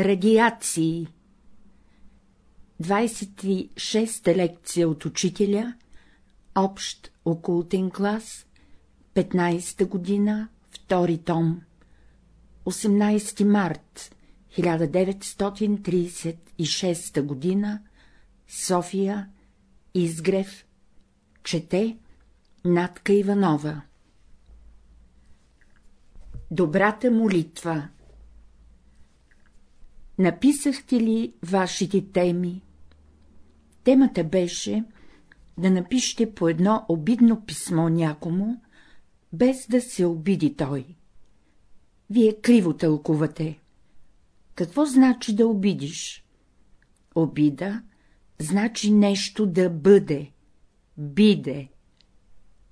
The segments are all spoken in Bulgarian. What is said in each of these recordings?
Радиации 26-та лекция от учителя, общ окултен клас, 15-та година, втори том, 18 март 1936 година, София, Изгрев, чете Натка Иванова. Добрата молитва Написахте ли вашите теми? Темата беше да напишете по едно обидно писмо някому, без да се обиди той. Вие криво тълкувате. Какво значи да обидиш? Обида значи нещо да бъде, биде.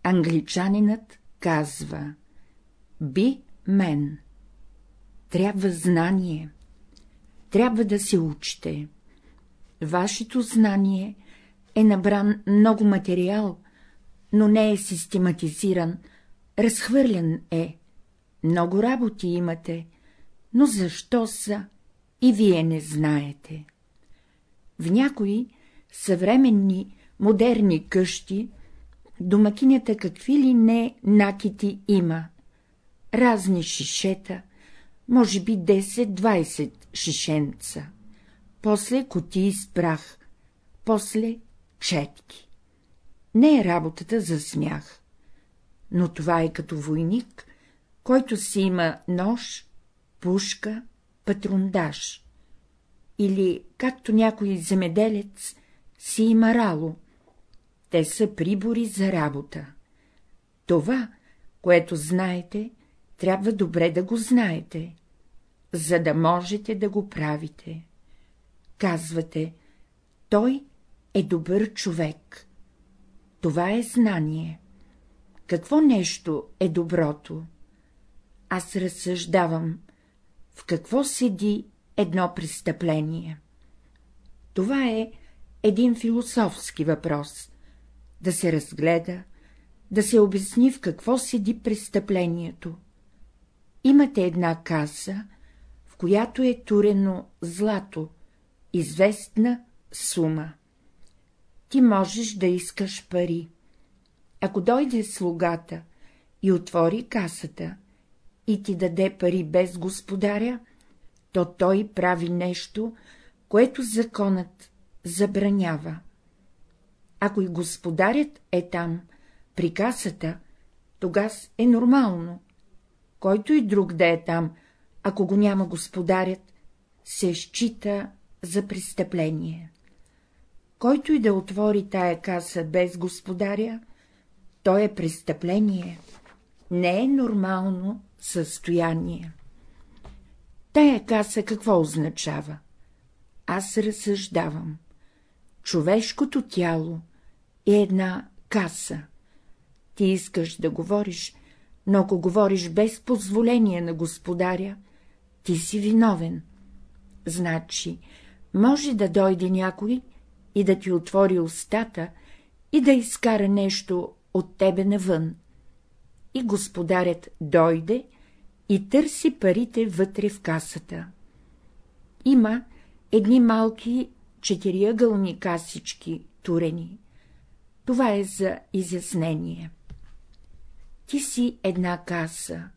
Англичанинът казва — би мен. Трябва знание. Трябва да се учите. Вашето знание е набран много материал, но не е систематизиран, разхвърлян е. Много работи имате, но защо са и вие не знаете. В някои съвременни, модерни къщи домакинята какви ли не накити има, разни шишета, може би 10-20 шишенца, после кутии с прах, после четки. Не е работата за смях, но това е като войник, който си има нож, пушка, патрундаж. Или, както някой земеделец, си има рало. Те са прибори за работа. Това, което знаете, трябва добре да го знаете, за да можете да го правите. Казвате, той е добър човек. Това е знание. Какво нещо е доброто? Аз разсъждавам, в какво седи едно престъпление. Това е един философски въпрос — да се разгледа, да се обясни в какво седи престъплението. Имате една каса, която е турено злато, известна сума. Ти можеш да искаш пари. Ако дойде слугата и отвори касата и ти даде пари без господаря, то той прави нещо, което законът забранява. Ако и господарят е там, при касата, тогас е нормално. Който и друг да е там, ако го няма господарят, се счита за престъпление. Който и да отвори тая каса без господаря, то е престъпление, не е нормално състояние. Тая каса какво означава? Аз разсъждавам. Човешкото тяло е една каса. Ти искаш да говориш, но ако говориш без позволение на господаря, ти си виновен. Значи, може да дойде някой и да ти отвори устата и да изкара нещо от тебе навън. И господарят дойде и търси парите вътре в касата. Има едни малки четириъгълни касички, турени. Това е за изяснение. Ти си една каса,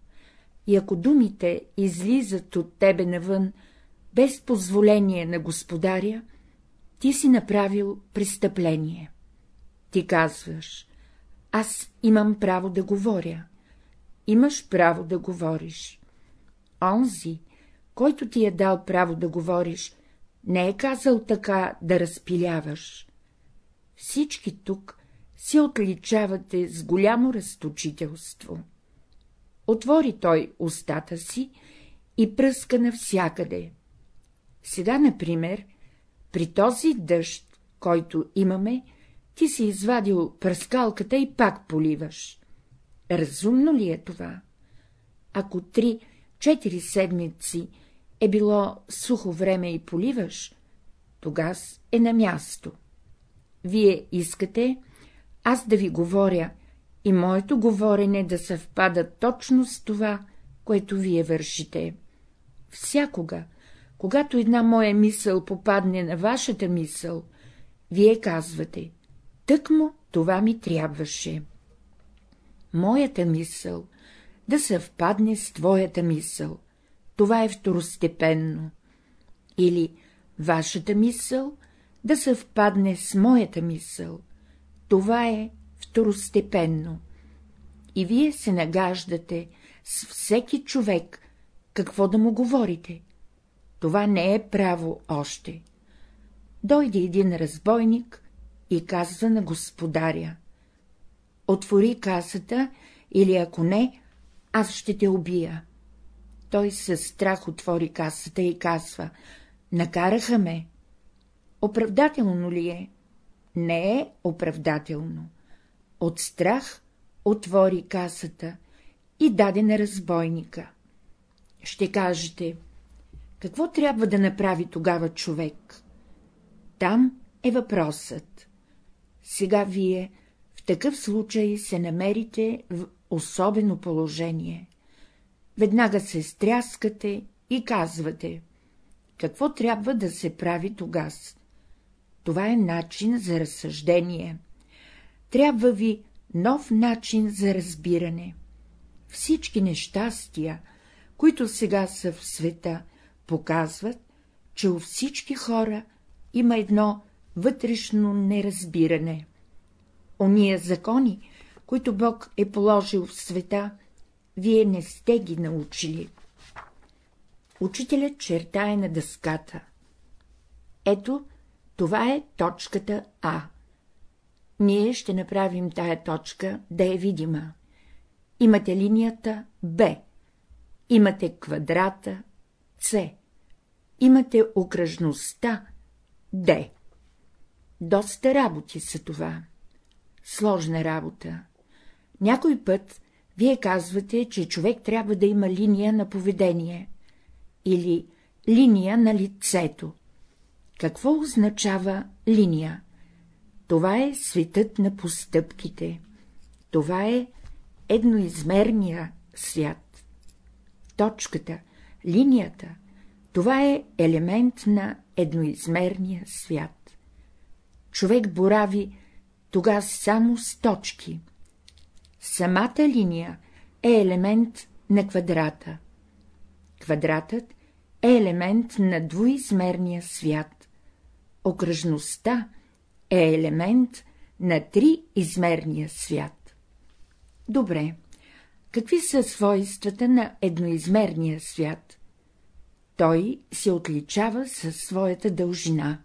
и ако думите излизат от тебе навън, без позволение на господаря, ти си направил престъпление. Ти казваш, аз имам право да говоря. Имаш право да говориш. Онзи, който ти е дал право да говориш, не е казал така да разпиляваш. Всички тук се отличавате с голямо разточителство. Отвори той устата си и пръска навсякъде. Сега, например, при този дъжд, който имаме, ти си извадил пръскалката и пак поливаш. Разумно ли е това? Ако три-четири седмици е било сухо време и поливаш, тогас е на място. Вие искате аз да ви говоря и моето говорене да съвпада точно с това, което вие вършите. Всякога, Когато една моя мисъл попадне на вашата мисъл, вие казвате, тъкмо това ми трябваше. Моята мисъл да съвпадне с твоята мисъл, това е второстепенно. Или вашата мисъл да съвпадне с моята мисъл, това е второстепенно. И вие се нагаждате с всеки човек, какво да му говорите. Това не е право още. Дойде един разбойник и казва на господаря. Отвори касата или ако не, аз ще те убия. Той със страх отвори касата и казва — накараха ме. Оправдателно ли е? Не е оправдателно. От страх отвори касата и даде на разбойника. Ще кажете, какво трябва да направи тогава човек? Там е въпросът. Сега вие в такъв случай се намерите в особено положение. Веднага се стряскате и казвате, какво трябва да се прави тогас. Това е начин за разсъждение. Трябва ви нов начин за разбиране. Всички нещастия, които сега са в света, показват, че у всички хора има едно вътрешно неразбиране. Ония закони, които Бог е положил в света, вие не сте ги научили. Учителят чертае на дъската. Ето, това е точката А. Ние ще направим тая точка да е видима. Имате линията Б, имате квадрата С, имате окръжността Д. Доста работи са това. Сложна работа. Някой път вие казвате, че човек трябва да има линия на поведение или линия на лицето. Какво означава линия? Това е светът на постъпките. Това е едноизмерния свят. Точката, линията, това е елемент на едноизмерния свят. Човек борави тога само с точки. Самата линия е елемент на квадрата. Квадратът е елемент на двуизмерния свят. Окръжността е елемент на триизмерния свят. Добре, какви са свойствата на едноизмерния свят? Той се отличава със своята дължина.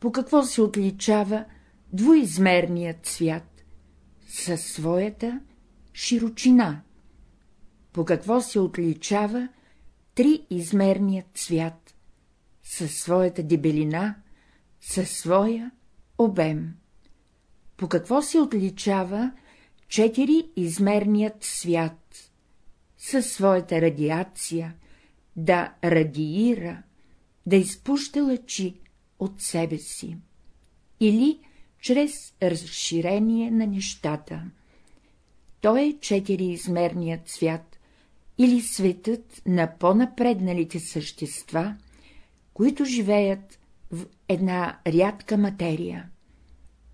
По какво се отличава двуизмерният свят? Със своята широчина. По какво се отличава триизмерният свят? Със своята дебелина, със своя обем. По какво се отличава четириизмерният свят? Със своята радиация, да радиира, да изпуща лъчи от себе си, или чрез разширение на нещата. Той е четириизмерният свят, или светът на по-напредналите същества, които живеят една рядка материя.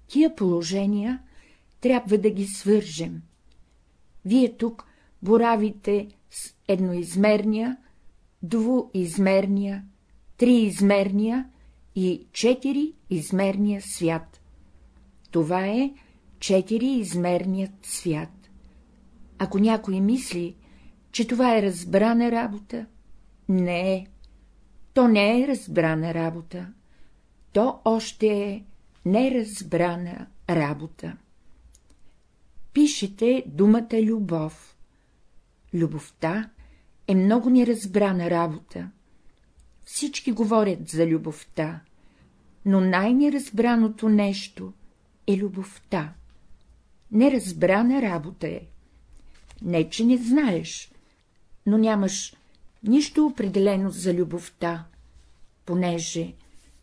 Тия положения трябва да ги свържем. Вие тук боравите с едноизмерния, двуизмерния, триизмерния и четириизмерния свят. Това е четириизмерният свят. Ако някой мисли, че това е разбрана работа, не е. То не е разбрана работа, то още е неразбрана работа. Пишете думата любов. Любовта е много неразбрана работа. Всички говорят за любовта, но най-неразбраното нещо е любовта. Неразбрана работа е. Не, че не знаеш, но нямаш нищо определено за любовта, понеже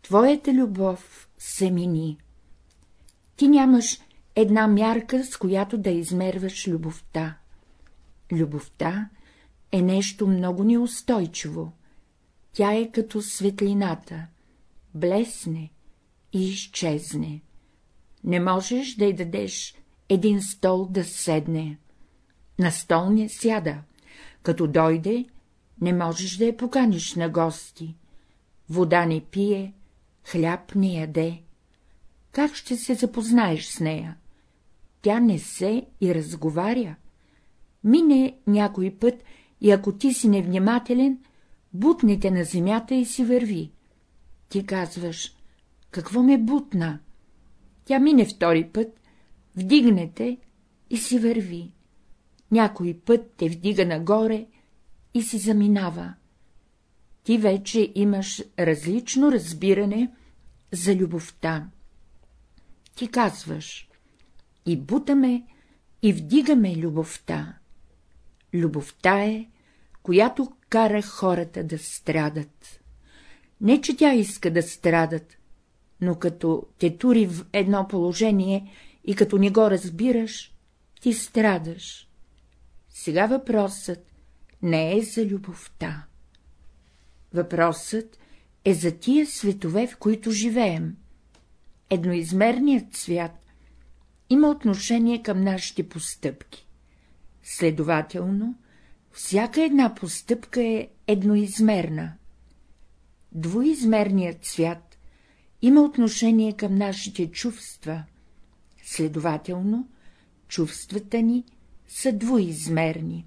твоята любов се мини. Ти нямаш една мярка, с която да измерваш любовта. Любовта е нещо много неустойчиво. Тя е като светлината, блесне и изчезне. Не можеш да й дадеш един стол да седне. На стол не сяда. Като дойде, не можеш да я поканиш на гости. Вода не пие, хляб не яде. Как ще се запознаеш с нея? Тя не се и разговаря. Мине някой път и ако ти си невнимателен, бутнете на земята и си върви. Ти казваш, какво ме бутна? Тя мине втори път, вдигнете и си върви. Някой път те вдига нагоре и си заминава. Ти вече имаш различно разбиране за любовта. Ти казваш, и бутаме, и вдигаме любовта. Любовта е, която кара хората да страдат. Не, че тя иска да страдат, но като те тури в едно положение и като не го разбираш, ти страдаш. Сега въпросът не е за любовта. Въпросът е за тия светове, в които живеем. Едноизмерният свят има отношение към нашите постъпки. Следователно, всяка една постъпка е едноизмерна. Двоизмерният свят има отношение към нашите чувства, следователно, чувствата ни са двоизмерни.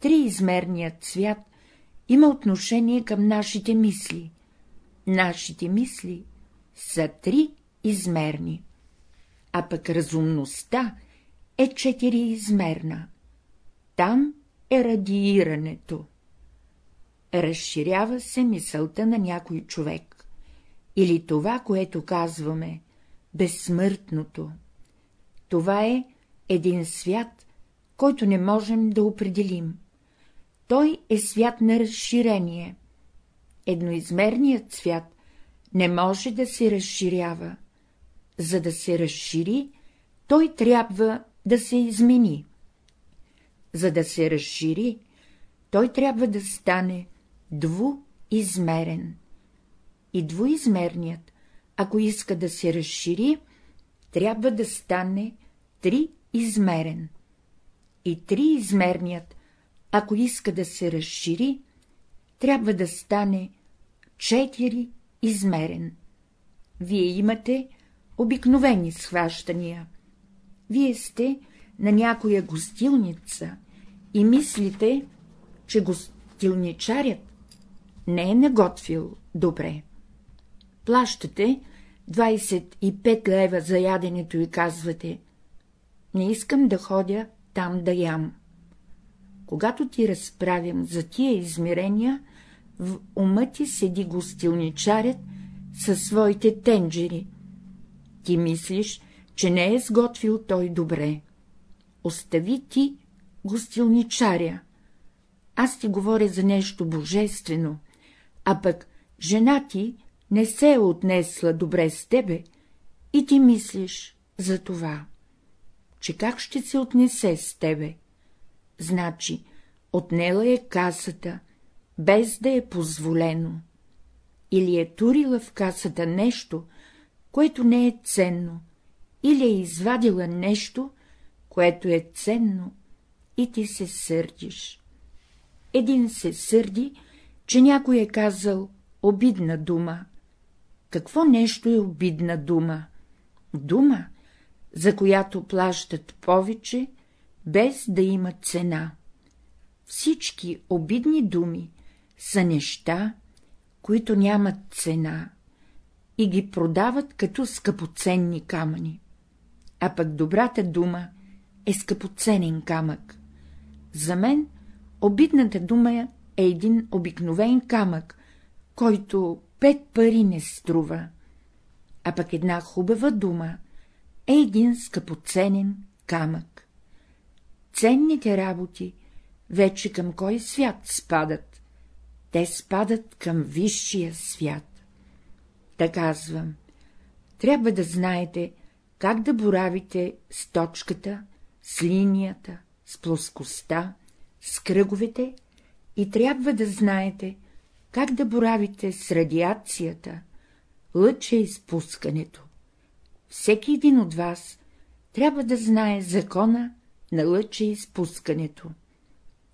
Триизмерният свят има отношение към нашите мисли. Нашите мисли са триизмерни, а пък разумността е четириизмерна. Там е радиирането. Разширява се мисълта на някой човек, или това, което казваме, безсмъртното. Това е един свят, който не можем да определим. Той е свят на разширение. Едноизмерният свят не може да се разширява. За да се разшири, той трябва да се измени. За да се разшири, той трябва да стане двуизмерен. И двуизмерният, ако иска да се разшири, трябва да стане триизмерен. И триизмерният, ако иска да се разшири, трябва да стане четириизмерен. Вие имате обикновени схващания. Вие сте на някоя гостилница и мислите, че гостилничарят не е наготвил добре. Плащате 25 лева за яденето и казвате — не искам да ходя там да ям. Когато ти разправям за тия измерения, в ума ти седи гостилничарят със своите тенджери. Ти мислиш, че не е сготвил той добре. Остави ти гостилничаря. Аз ти говоря за нещо божествено, а пък жена ти не се е отнесла добре с тебе и ти мислиш за това, че как ще се отнесе с тебе. Значи, отнела е касата, без да е позволено, или е турила в касата нещо, което не е ценно, или е извадила нещо, което е ценно, и ти се сърдиш. Един се сърди, че някой е казал обидна дума. Какво нещо е обидна дума? Дума, за която плащат повече, без да има цена. Всички обидни думи са неща, които нямат цена и ги продават като скъпоценни камъни. А пък добрата дума е скъпоценен камък. За мен обидната дума е един обикновен камък, който пет пари не струва, а пък една хубава дума е един скъпоценен камък. Ценните работи вече към кой свят спадат? Те спадат към висшия свят. Да казвам, трябва да знаете, как да боравите с точката, с линията, с плоскостта, с кръговете и трябва да знаете, как да боравите с радиацията, лъча изпускането. Всеки един от вас трябва да знае закона на лъча изпускането.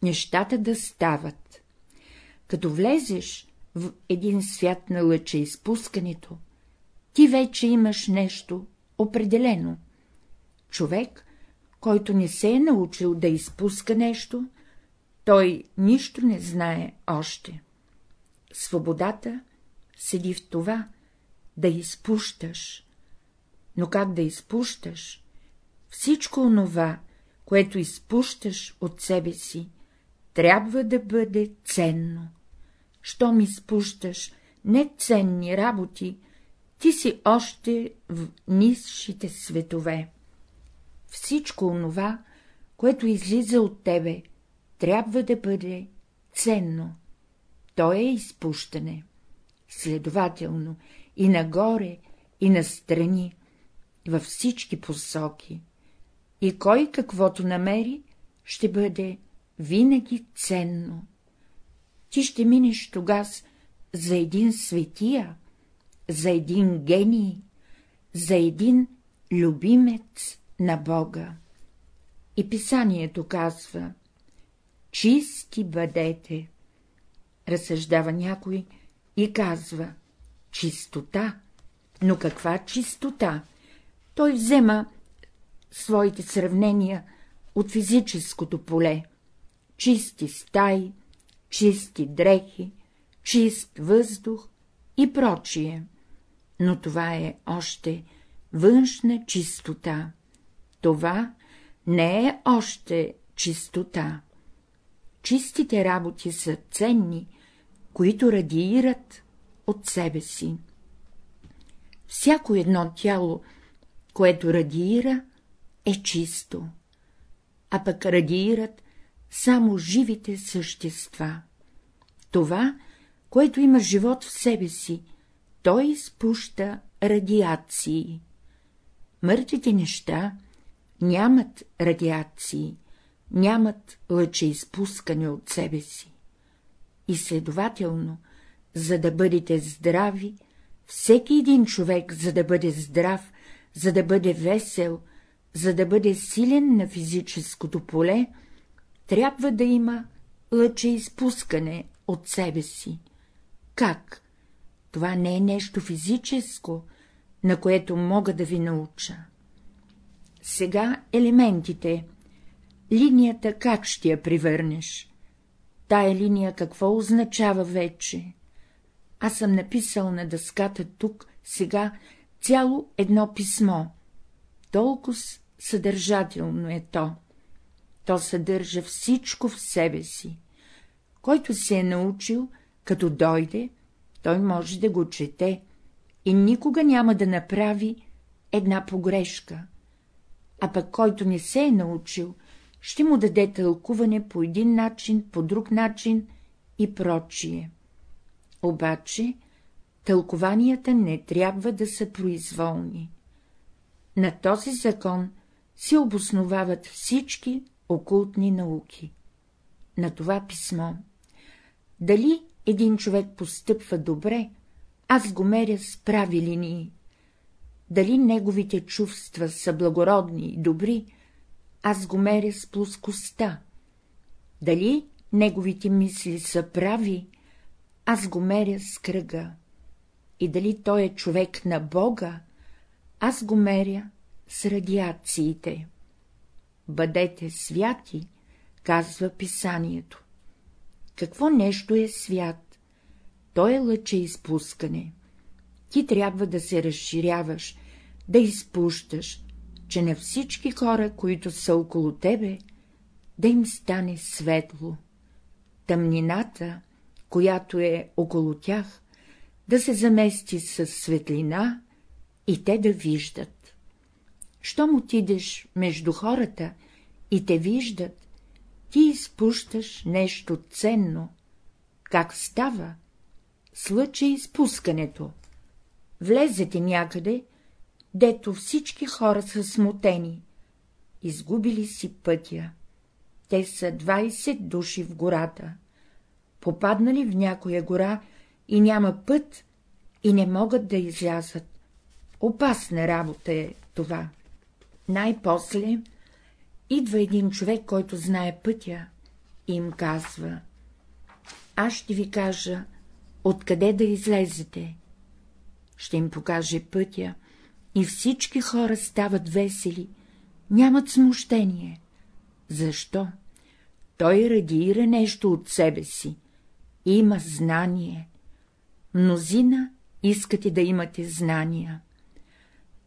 Нещата да стават. Като влезеш в един свят на лъча изпускането, ти вече имаш нещо определено. Човек, който не се е научил да изпуска нещо, той нищо не знае още. Свободата седи в това да изпущаш. Но как да изпущаш? Всичко онова, което изпущаш от себе си, трябва да бъде ценно. Щом изпущаш неценни работи, ти си още в низшите светове. Всичко онова, което излиза от тебе, трябва да бъде ценно. То е изпущане. Следователно, и нагоре, и настрани, във всички посоки. И кой каквото намери, ще бъде винаги ценно. Ти ще минеш тогас за един светия, за един гений, за един любимец на Бога. И писанието казва — чисти бъдете. Разсъждава някой и казва — чистота. Но каква чистота? Той взема своите сравнения от физическото поле. Чисти стаи, чисти дрехи, чист въздух и прочие. Но това е още външна чистота. Това не е още чистота. Чистите работи са ценни, които радиират от себе си. Всяко едно тяло, което радиира, е чисто, а пък радиират само живите същества. Това, което има живот в себе си, той изпуща радиации. Мъртвите неща нямат радиации, нямат лъчеизпускане от себе си. И следователно, за да бъдете здрави, всеки един човек, за да бъде здрав, за да бъде весел, за да бъде силен на физическото поле, трябва да има лъчеизпускане от себе си. Как? Това не е нещо физическо, на което мога да ви науча. Сега елементите. Линията как ще я привърнеш? Тая линия какво означава вече? Аз съм написал на дъската тук, сега, цяло едно писмо. Толкова съдържателно е то. То съдържа всичко в себе си. Който се е научил, като дойде, той може да го чете и никога няма да направи една погрешка. А пък който не се е научил, ще му даде тълкуване по един начин, по друг начин и прочие. Обаче тълкованията не трябва да са произволни. На този закон се обосновават всички окултни науки. На това писмо. Дали един човек постъпва добре, аз го меря с прави линии. Дали неговите чувства са благородни и добри, аз го меря с плоскостта. Дали неговите мисли са прави, аз го меря с кръга. И дали той е човек на Бога, аз го меря с радиациите. Бъдете святи, казва писанието. Какво нещо е свят? То е лъче изпускане. Ти трябва да се разширяваш, да изпущаш, че на всички хора, които са около тебе, да им стане светло. Тъмнината, която е около тях, да се замести с светлина и те да виждат. Щом отидеш между хората и те виждат, ти изпущаш нещо ценно. Как става? Слъча изпускането. Влезете някъде, дето всички хора са смутени. Изгубили си пътя. Те са 20 души в гората. попаднали в някоя гора и няма път и не могат да излязат. Опасна работа е това. Най-после идва един човек, който знае пътя, и им казва — аз ще ви кажа, откъде да излезете. Ще им покаже пътя, и всички хора стават весели, нямат смущение. Защо? Той радиира нещо от себе си, има знание. Мнозина искате да имате знания.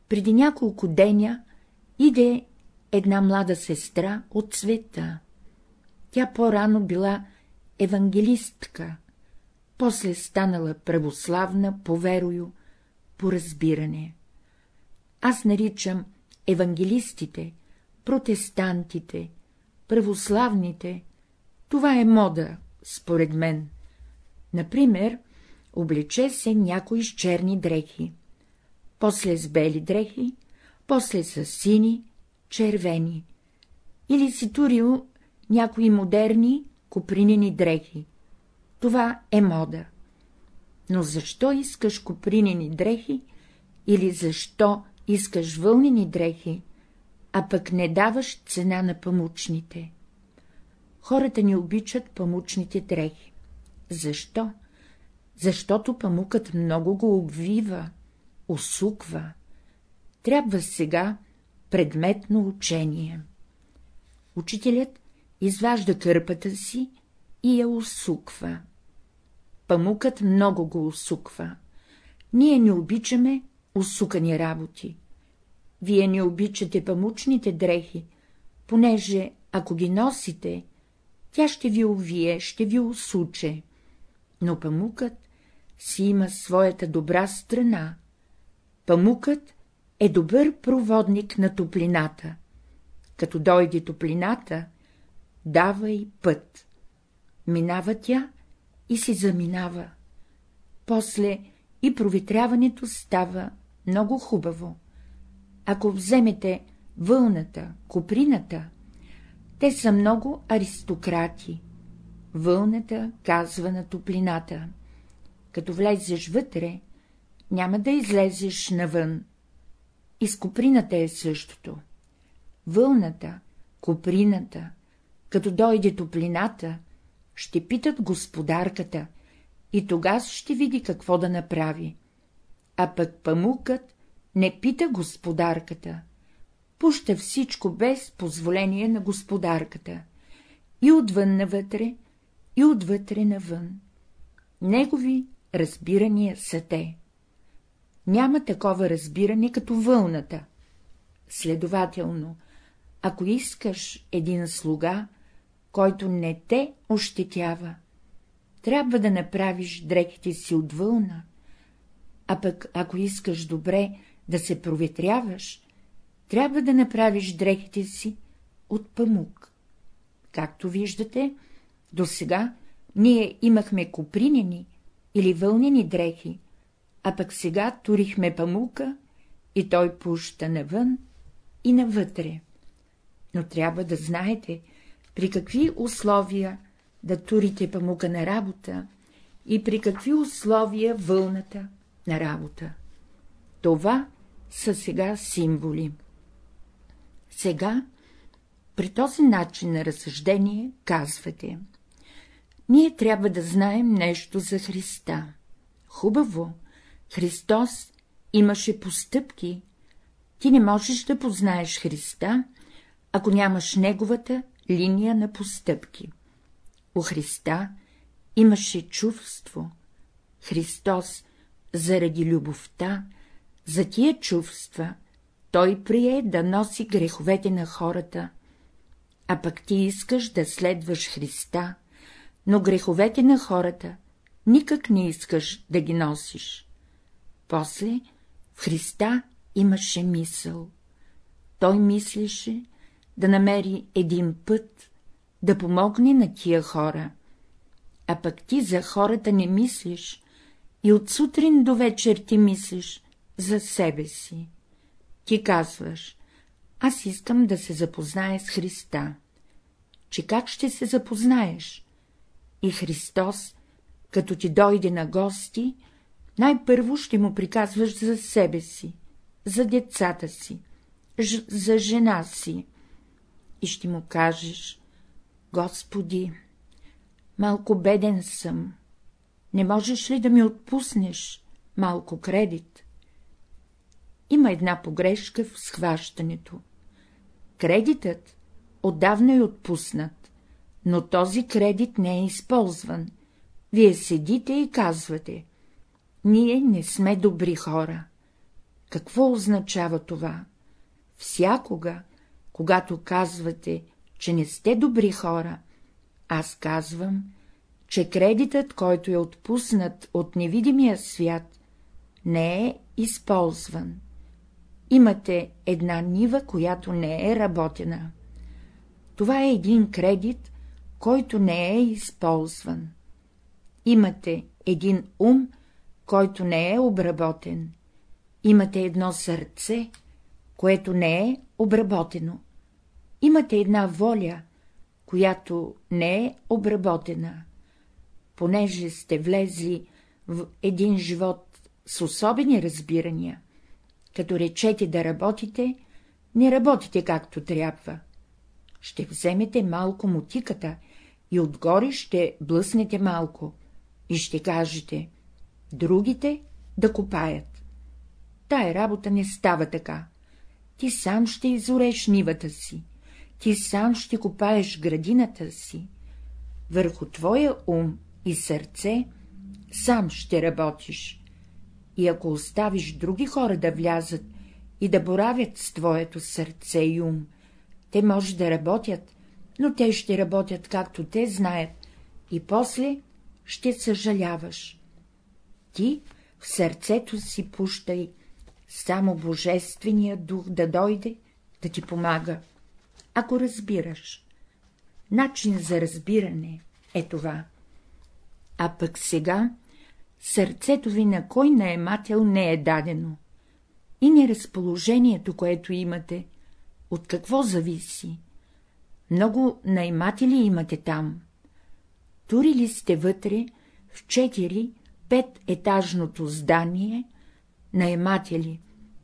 Преди няколко деня иде една млада сестра от света. Тя по-рано била евангелистка, после станала православна по верою, по разбиране. Аз наричам евангелистите, протестантите, православните, това е мода, според мен. Например, облече се някой с черни дрехи, после с бели дрехи, после с сини, червени, или си турил някои модерни копринени дрехи. Това е мода. Но защо искаш копринени дрехи или защо искаш вълнени дрехи, а пък не даваш цена на памучните? Хората ни обичат памучните дрехи. Защо? Защото памукът много го обвива, усуква. Трябва сега предметно учение. Учителят изважда кърпата си и я усуква. Памукът много го усуква. Ние не обичаме усукани работи. Вие не обичате памучните дрехи, понеже, ако ги носите, тя ще ви увие, ще ви усуче. Но памукът си има своята добра страна. Памукът е добър проводник на топлината. Като дойде топлината, дава и път. Минава тя и си заминава. После и проветряването става много хубаво. Ако вземете вълната, куприната, те са много аристократи. Вълната казва на топлината. Като влезеш вътре, няма да излезеш навън. И с куприната е същото. Вълната, куприната, като дойде топлината, ще питат господарката и тогава ще види какво да направи. А пък памукът не пита господарката, пуща всичко без позволение на господарката, и отвън навътре, и отвътре навън. Негови разбирания са те. Няма такова разбиране като вълната. Следователно, ако искаш един слуга, който не те ощетява, трябва да направиш дрехите си от вълна, а пък ако искаш добре да се проветряваш, трябва да направиш дрехите си от памук. Както виждате, до сега ние имахме копринени или вълнени дрехи, а пък сега турихме памука и той пуща навън и навътре. Но трябва да знаете, при какви условия да турите памука на работа и при какви условия вълната на работа. Това са сега символи. Сега, при този начин на разсъждение, казвате — ние трябва да знаем нещо за Христа. Хубаво, Христос имаше постъпки. Ти не можеш да познаеш Христа, ако нямаш неговата линия на постъпки. У Христа имаше чувство. Христос, заради любовта, за тия чувства, той прие да носи греховете на хората, а пък ти искаш да следваш Христа, но греховете на хората никак не искаш да ги носиш. После в Христа имаше мисъл. Той мислеше да намери един път, да помогне на тия хора. А пък ти за хората не мислиш и от сутрин до вечер ти мислиш за себе си. Ти казваш, аз искам да се запозная с Христа. Че как ще се запознаеш? И Христос, като ти дойде на гости, най-първо ще му приказваш за себе си, за децата си, ж... за жена си. И ще му кажеш, Господи, малко беден съм, не можеш ли да ми отпуснеш малко кредит? Има една погрешка в схващането. Кредитът отдавна е отпуснат, но този кредит не е използван. Вие седите и казвате — ние не сме добри хора. Какво означава това? Всякога, когато казвате, че не сте добри хора, аз казвам, че кредитът, който е отпуснат от невидимия свят, не е използван. Имате една нива, която не е работена. Това е един кредит, който не е използван. Имате един ум, който не е обработен. Имате едно сърце, което не е обработено. Имате една воля, която не е обработена. Понеже сте влезли в един живот с особени разбирания, като речете да работите, не работите както трябва. Ще вземете малко мутиката и отгоре ще блъснете малко и ще кажете — другите да копаят. Тая работа не става така. Ти сам ще изореш нивата си, ти сам ще копаеш градината си. Върху твоя ум и сърце сам ще работиш. И ако оставиш други хора да влязат и да боравят с твоето сърце и ум, те може да работят, но те ще работят както те знаят, и после ще съжаляваш. Ти в сърцето си пущай само Божествения дух да дойде да ти помага, ако разбираш. Начин за разбиране е това. А пък сега сърцето ви на кой наемател не е дадено. И неразположението, което имате, от какво зависи? Много найматели имате там. Турили сте вътре в 4-5 етажното здание, наематели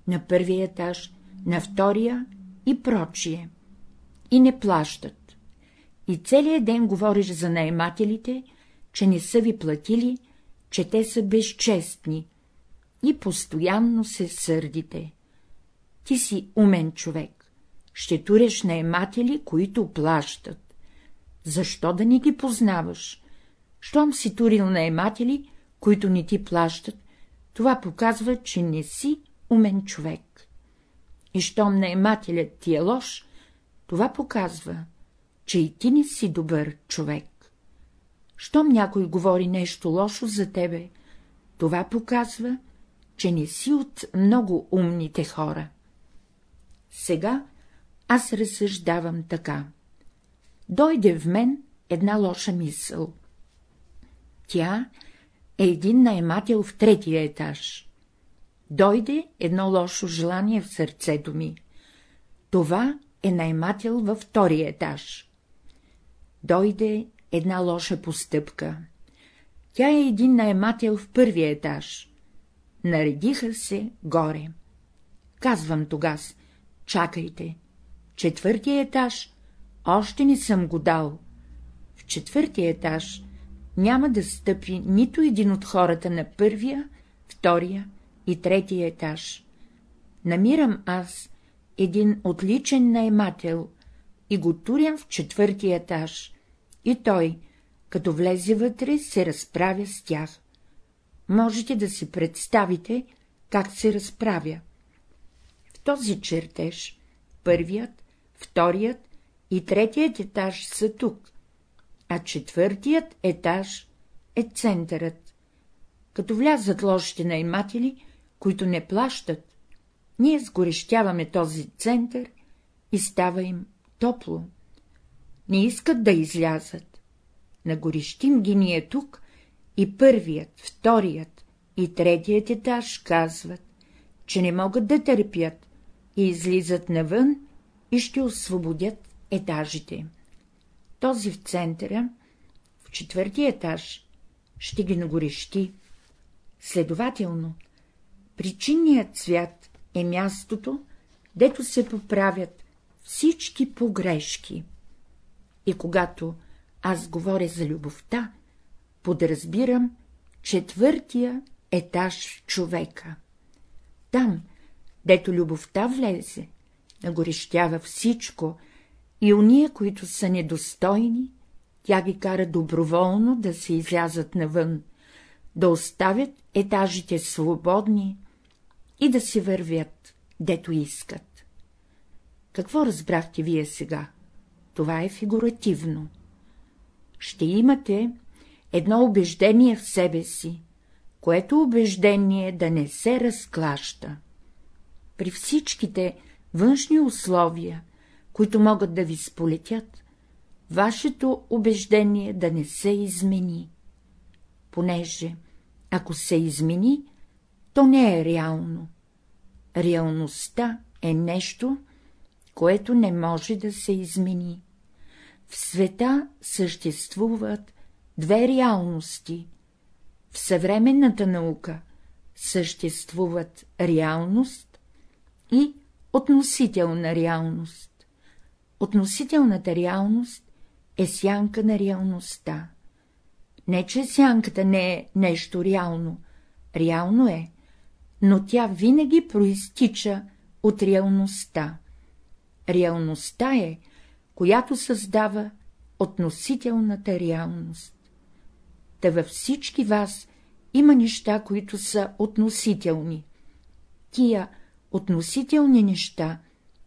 на първия етаж, на втория и прочие. И не плащат. И целият ден говориш за наемателите, че не са ви платили, че те са безчестни, и постоянно се сърдите. Ти си умен човек, ще туреш наематели, които плащат. Защо да не ги познаваш? Щом си турил наематели, които не ти плащат, това показва, че не си умен човек. И щом наемателят ти е лош, това показва, че и ти не си добър човек. Щом някой говори нещо лошо за тебе, това показва, че не си от много умните хора. Сега аз разсъждавам така. Дойде в мен една лоша мисъл. Тя е един наймател в третия етаж. Дойде едно лошо желание в сърцето ми. Това е наймател във втория етаж. Дойде една лоша постъпка. Тя е един наймател в първия етаж. Наредиха се горе. Казвам тогас, чакайте, четвъртия етаж още не съм го дал. В четвъртия етаж няма да стъпи нито един от хората на първия, втория и третия етаж. Намирам аз един отличен наймател и го турям в четвъртия етаж, и той, като влезе вътре, се разправя с тях. Можете да си представите, как се разправя. В този чертеж първият, вторият и третият етаж са тук, а четвъртият етаж е центърът. Като влязат лошите найматели, които не плащат, ние сгорещяваме този център и става им топло. Не искат да излязат. Нагорещим ги ние тук и първият, вторият и третият етаж казват, че не могат да търпят и излизат навън и ще освободят етажите. Този в центъра, в четвъртия етаж ще ги нагорещи. Следователно, причинният свят е мястото, дето се поправят всички погрешки. И когато аз говоря за любовта, подразбирам четвъртия етаж човека. Там, дето любовта влезе, нагорещява всичко, и уния, които са недостойни, тя ги кара доброволно да се излязат навън, да оставят етажите свободни и да се вървят, дето искат. Какво разбрахте вие сега? Това е фигуративно. Ще имате едно убеждение в себе си, което убеждение да не се разклаща. При всичките външни условия, които могат да ви сполетят, вашето убеждение да не се измени, понеже, ако се измени, то не е реално. Реалността е нещо, което не може да се измени. В света съществуват две реалности. В съвременната наука съществуват реалност и относителна реалност. Относителната реалност е сянка на реалността. Не, че сянката не е нещо реално, реално е, но тя винаги проистича от реалността. Реалността е, която създава относителната реалност. Та във всички вас има неща, които са относителни. Тия относителни неща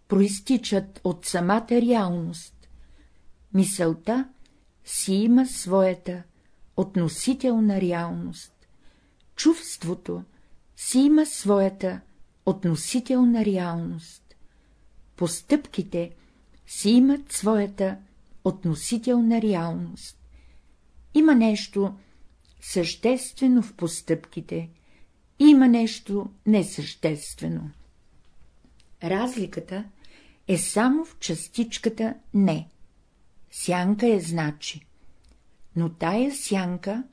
проистичат от самата реалност. Мисълта си има своята относителна реалност. Чувството си има своята относителна реалност. Постъпките си имат своята относителна реалност. Има нещо съществено в постъпките, има нещо несъществено. Разликата е само в частичката не. Сянка е значи. Но тая сянка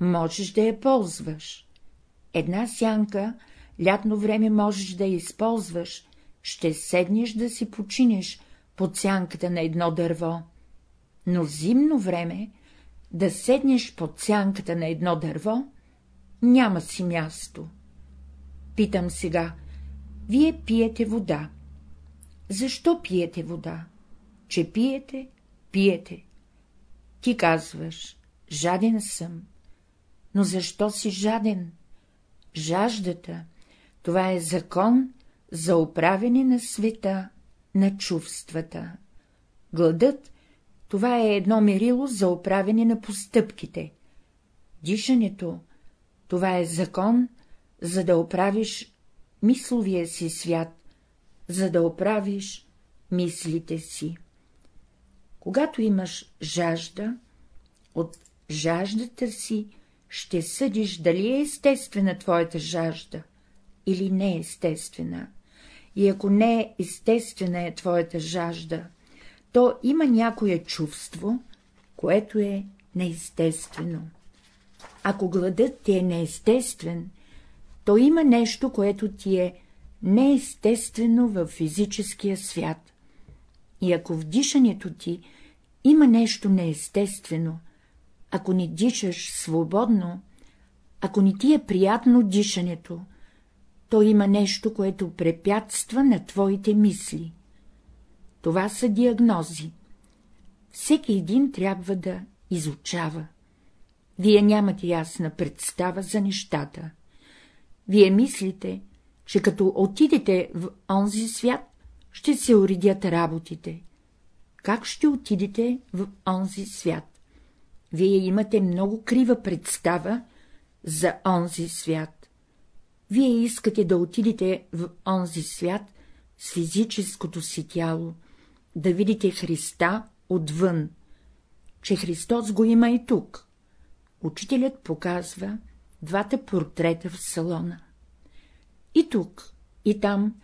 можеш да я ползваш. Една сянка лятно време можеш да я използваш, ще седнеш да си починеш под сянката на едно дърво, но в зимно време да седнеш под сянката на едно дърво, няма си място. Питам сега, вие пиете вода. Защо пиете вода? Че пиете, пиете. Ти казваш, жаден съм. Но защо си жаден? Жаждата — това е закон за управене на света, на чувствата. Гладът — това е едно мерило за управене на постъпките. Дишането — това е закон, за да оправиш мисловия си свят, за да оправиш мислите си. Когато имаш жажда, от жаждата си ще съдиш дали е естествена твоята жажда или не е естествена. И ако не е естествена е твоята жажда, то има някое чувство, което е неестествено. Ако гладът ти е неестествен, то има нещо, което ти е неестествено в физическия свят. И ако в дишането ти има нещо неестествено, ако не дишаш свободно, ако не ти е приятно дишането, то има нещо, което препятства на твоите мисли. Това са диагнози. Всеки един трябва да изучава. Вие нямате ясна представа за нещата. Вие мислите, че като отидете в онзи свят, ще се уредят работите. Как ще отидете в онзи свят? Вие имате много крива представа за онзи свят. Вие искате да отидете в онзи свят с физическото си тяло, да видите Христа отвън, че Христос го има и тук. Учителят показва двата портрета в салона. И тук, и там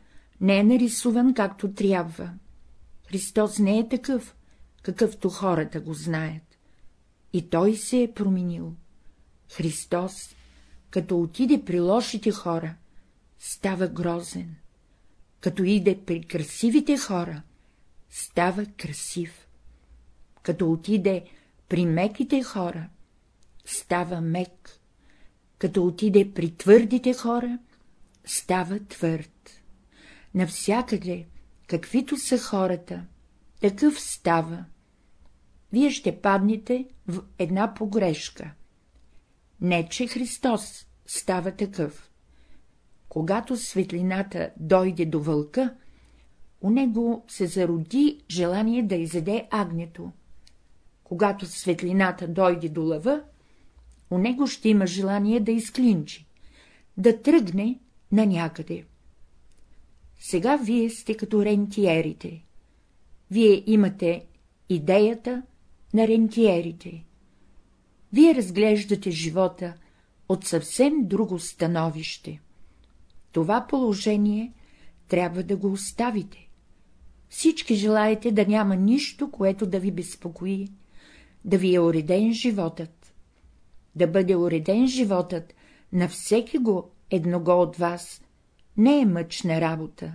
не е нарисуван както трябва. Христос не е такъв, какъвто хората го знаят. И той се е променил. Христос, като отиде при лошите хора, става грозен. Като иде при красивите хора, става красив. Като отиде при меките хора, става мек. Като отиде при твърдите хора, става твърд. Навсякъде, каквито са хората, такъв става. Вие ще паднете в една погрешка. Не, че Христос става такъв. Когато светлината дойде до вълка, у него се зароди желание да изеде агнето. Когато светлината дойде до лъва, у него ще има желание да изклинчи, да тръгне на някъде. Сега вие сте като рентиерите. Вие имате идеята на рентиерите. Вие разглеждате живота от съвсем друго становище. Това положение трябва да го оставите. Всички желаете да няма нищо, което да ви безпокои, да ви е уреден животът. Да бъде уреден животът на всеки го едного от вас. Не е мъчна работа,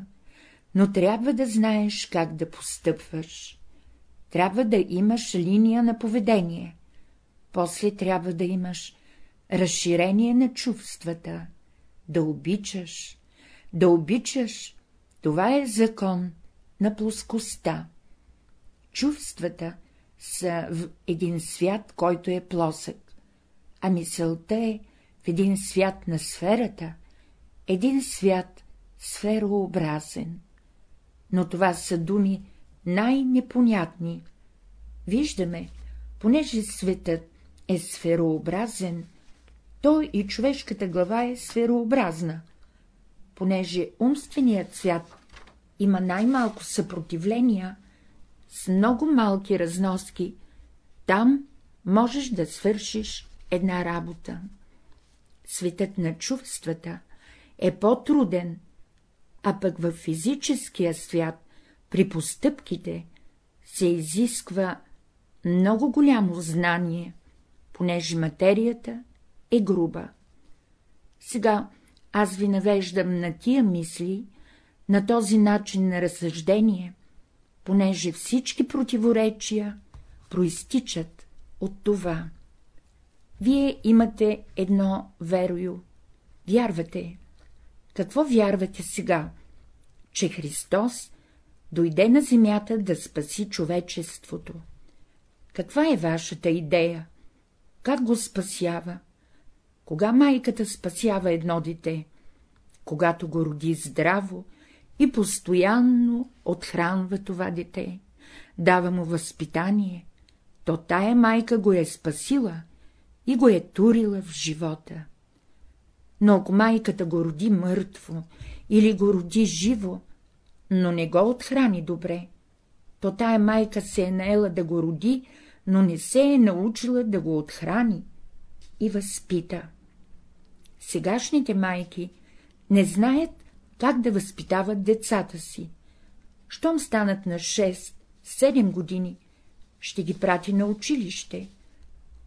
но трябва да знаеш как да постъпваш. Трябва да имаш линия на поведение, после трябва да имаш разширение на чувствата, да обичаш, да обичаш, това е закон на плоскостта. Чувствата са в един свят, който е плосък, а мисълта е в един свят на сферата, един свят сферообразен. Но това са думи най-непонятни. Виждаме, понеже светът е сферообразен, то и човешката глава е сферообразна. Понеже умственият свят има най-малко съпротивления, с много малки разноски, там можеш да свършиш една работа. Светът на чувствата е по-труден, а пък в физическия свят, при постъпките, се изисква много голямо знание, понеже материята е груба. Сега аз ви навеждам на тия мисли, на този начин на разсъждение, понеже всички противоречия проистичат от това. Вие имате едно верою, вярвате. Какво вярвате сега? Че Христос дойде на земята да спаси човечеството. Каква е вашата идея? Как го спасява? Кога майката спасява едно дете? Когато го роди здраво и постоянно отхранва това дете, дава му възпитание, то тая майка го е спасила и го е турила в живота. Но ако майката го роди мъртво или го роди живо, но не го отхрани добре, то тая майка се е наела да го роди, но не се е научила да го отхрани и възпита. Сегашните майки не знаят как да възпитават децата си. Щом станат на 6-7 години, ще ги прати на училище.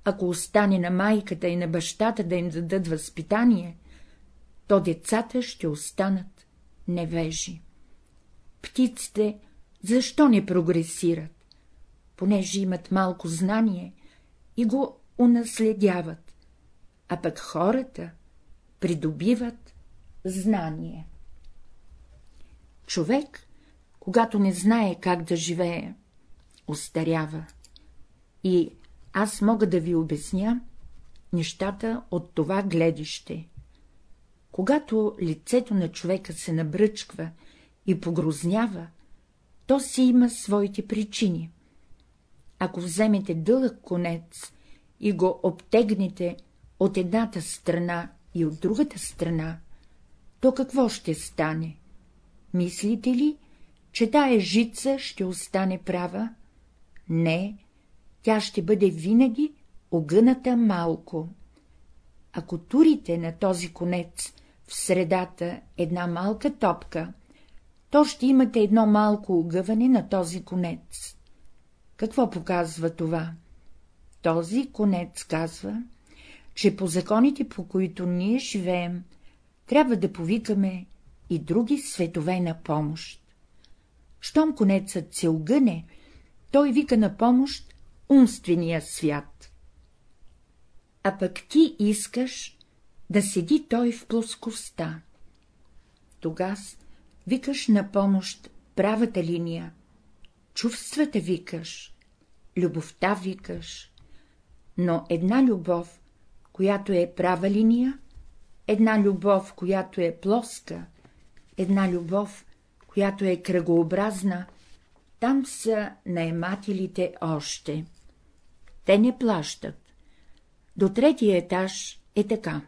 Ако остане на майката и на бащата да им дадат възпитание, то децата ще останат невежи. Птиците защо не прогресират? Понеже имат малко знание и го унаследяват, а пък хората придобиват знание. Човек, когато не знае как да живее, устарява. И аз мога да ви обясня нещата от това гледище. Когато лицето на човека се набръчква и погрознява, то си има своите причини. Ако вземете дълъг конец и го обтегнете от едната страна и от другата страна, то какво ще стане? Мислите ли, че тая жица ще остане права? Не, тя ще бъде винаги огъната малко. Ако турите на този конец в средата една малка топка, то ще имате едно малко огъване на този конец. Какво показва това? Този конец казва, че по законите, по които ние живеем, трябва да повикаме и други светове на помощ. Щом конецът се огъне, той вика на помощ умствения свят. А пък ти искаш да седи той в плоскостта. Тогас викаш на помощ правата линия, чувствата викаш, любовта викаш, но една любов, която е права линия, една любов, която е плоска, една любов, която е кръгообразна, там са наемателите още. Те не плащат. До третия етаж е така.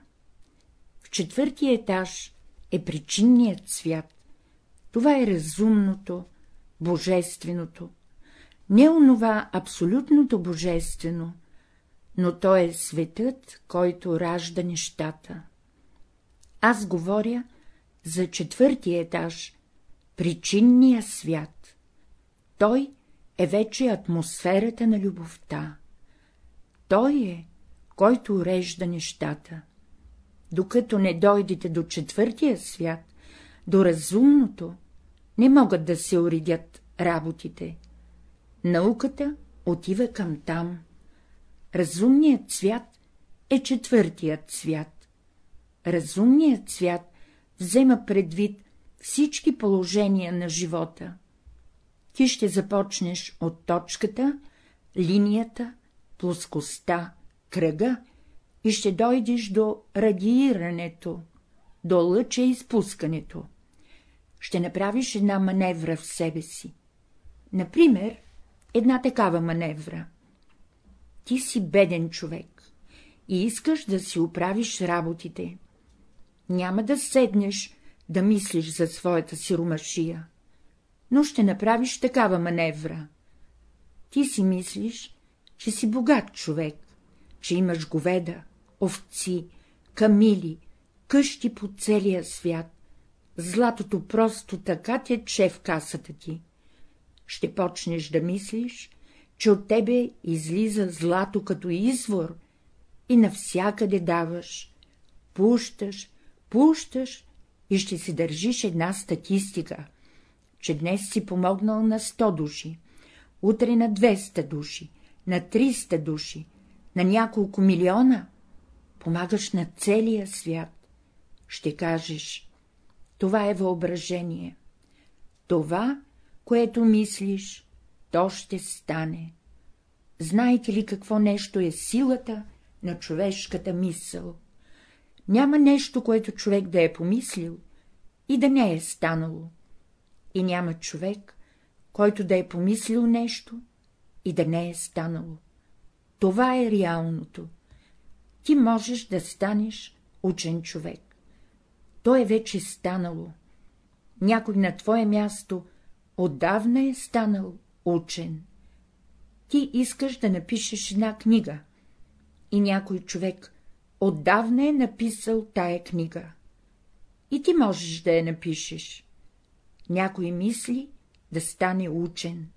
В четвъртия етаж е причинният свят. Това е разумното, божественото. Не онова абсолютното божествено, но то е светът, който ражда нещата. Аз говоря за четвъртия етаж, причинния свят. Той е вече атмосферата на любовта. Той е, който урежда нещата. Докато не дойдете до четвъртия свят, до разумното, не могат да се уредят работите. Науката отива към там. Разумният свят е четвъртият свят. Разумният свят взема предвид всички положения на живота. Ти ще започнеш от точката, линията, плоскостта, кръга и ще дойдеш до радиирането, до лъча изпускането. Ще направиш една маневра в себе си. Например, една такава маневра. Ти си беден човек и искаш да си оправиш работите. Няма да седнеш да мислиш за своята сиромашия, но ще направиш такава маневра. Ти си мислиш, че си богат човек, че имаш говеда, овци, камили, къщи по целия свят. Златото просто така тече в касата ти. Ще почнеш да мислиш, че от тебе излиза злато като извор и навсякъде даваш, пущаш, пущаш и ще си държиш една статистика, че днес си помогнал на 100 души, утре на 200 души, на 300 души, на няколко милиона, помагаш на целия свят. Ще кажеш, това е въображение. Това, което мислиш, то ще стане. Знаете ли какво нещо е силата на човешката мисъл? Няма нещо, което човек да е помислил и да не е станало. И няма човек, който да е помислил нещо и да не е станало. Това е реалното. Ти можеш да станеш учен човек. То е вече станало. Някой на твое място отдавна е станал учен. Ти искаш да напишеш една книга и някой човек отдавна е написал тая книга. И ти можеш да я напишеш. Някой мисли да стане учен.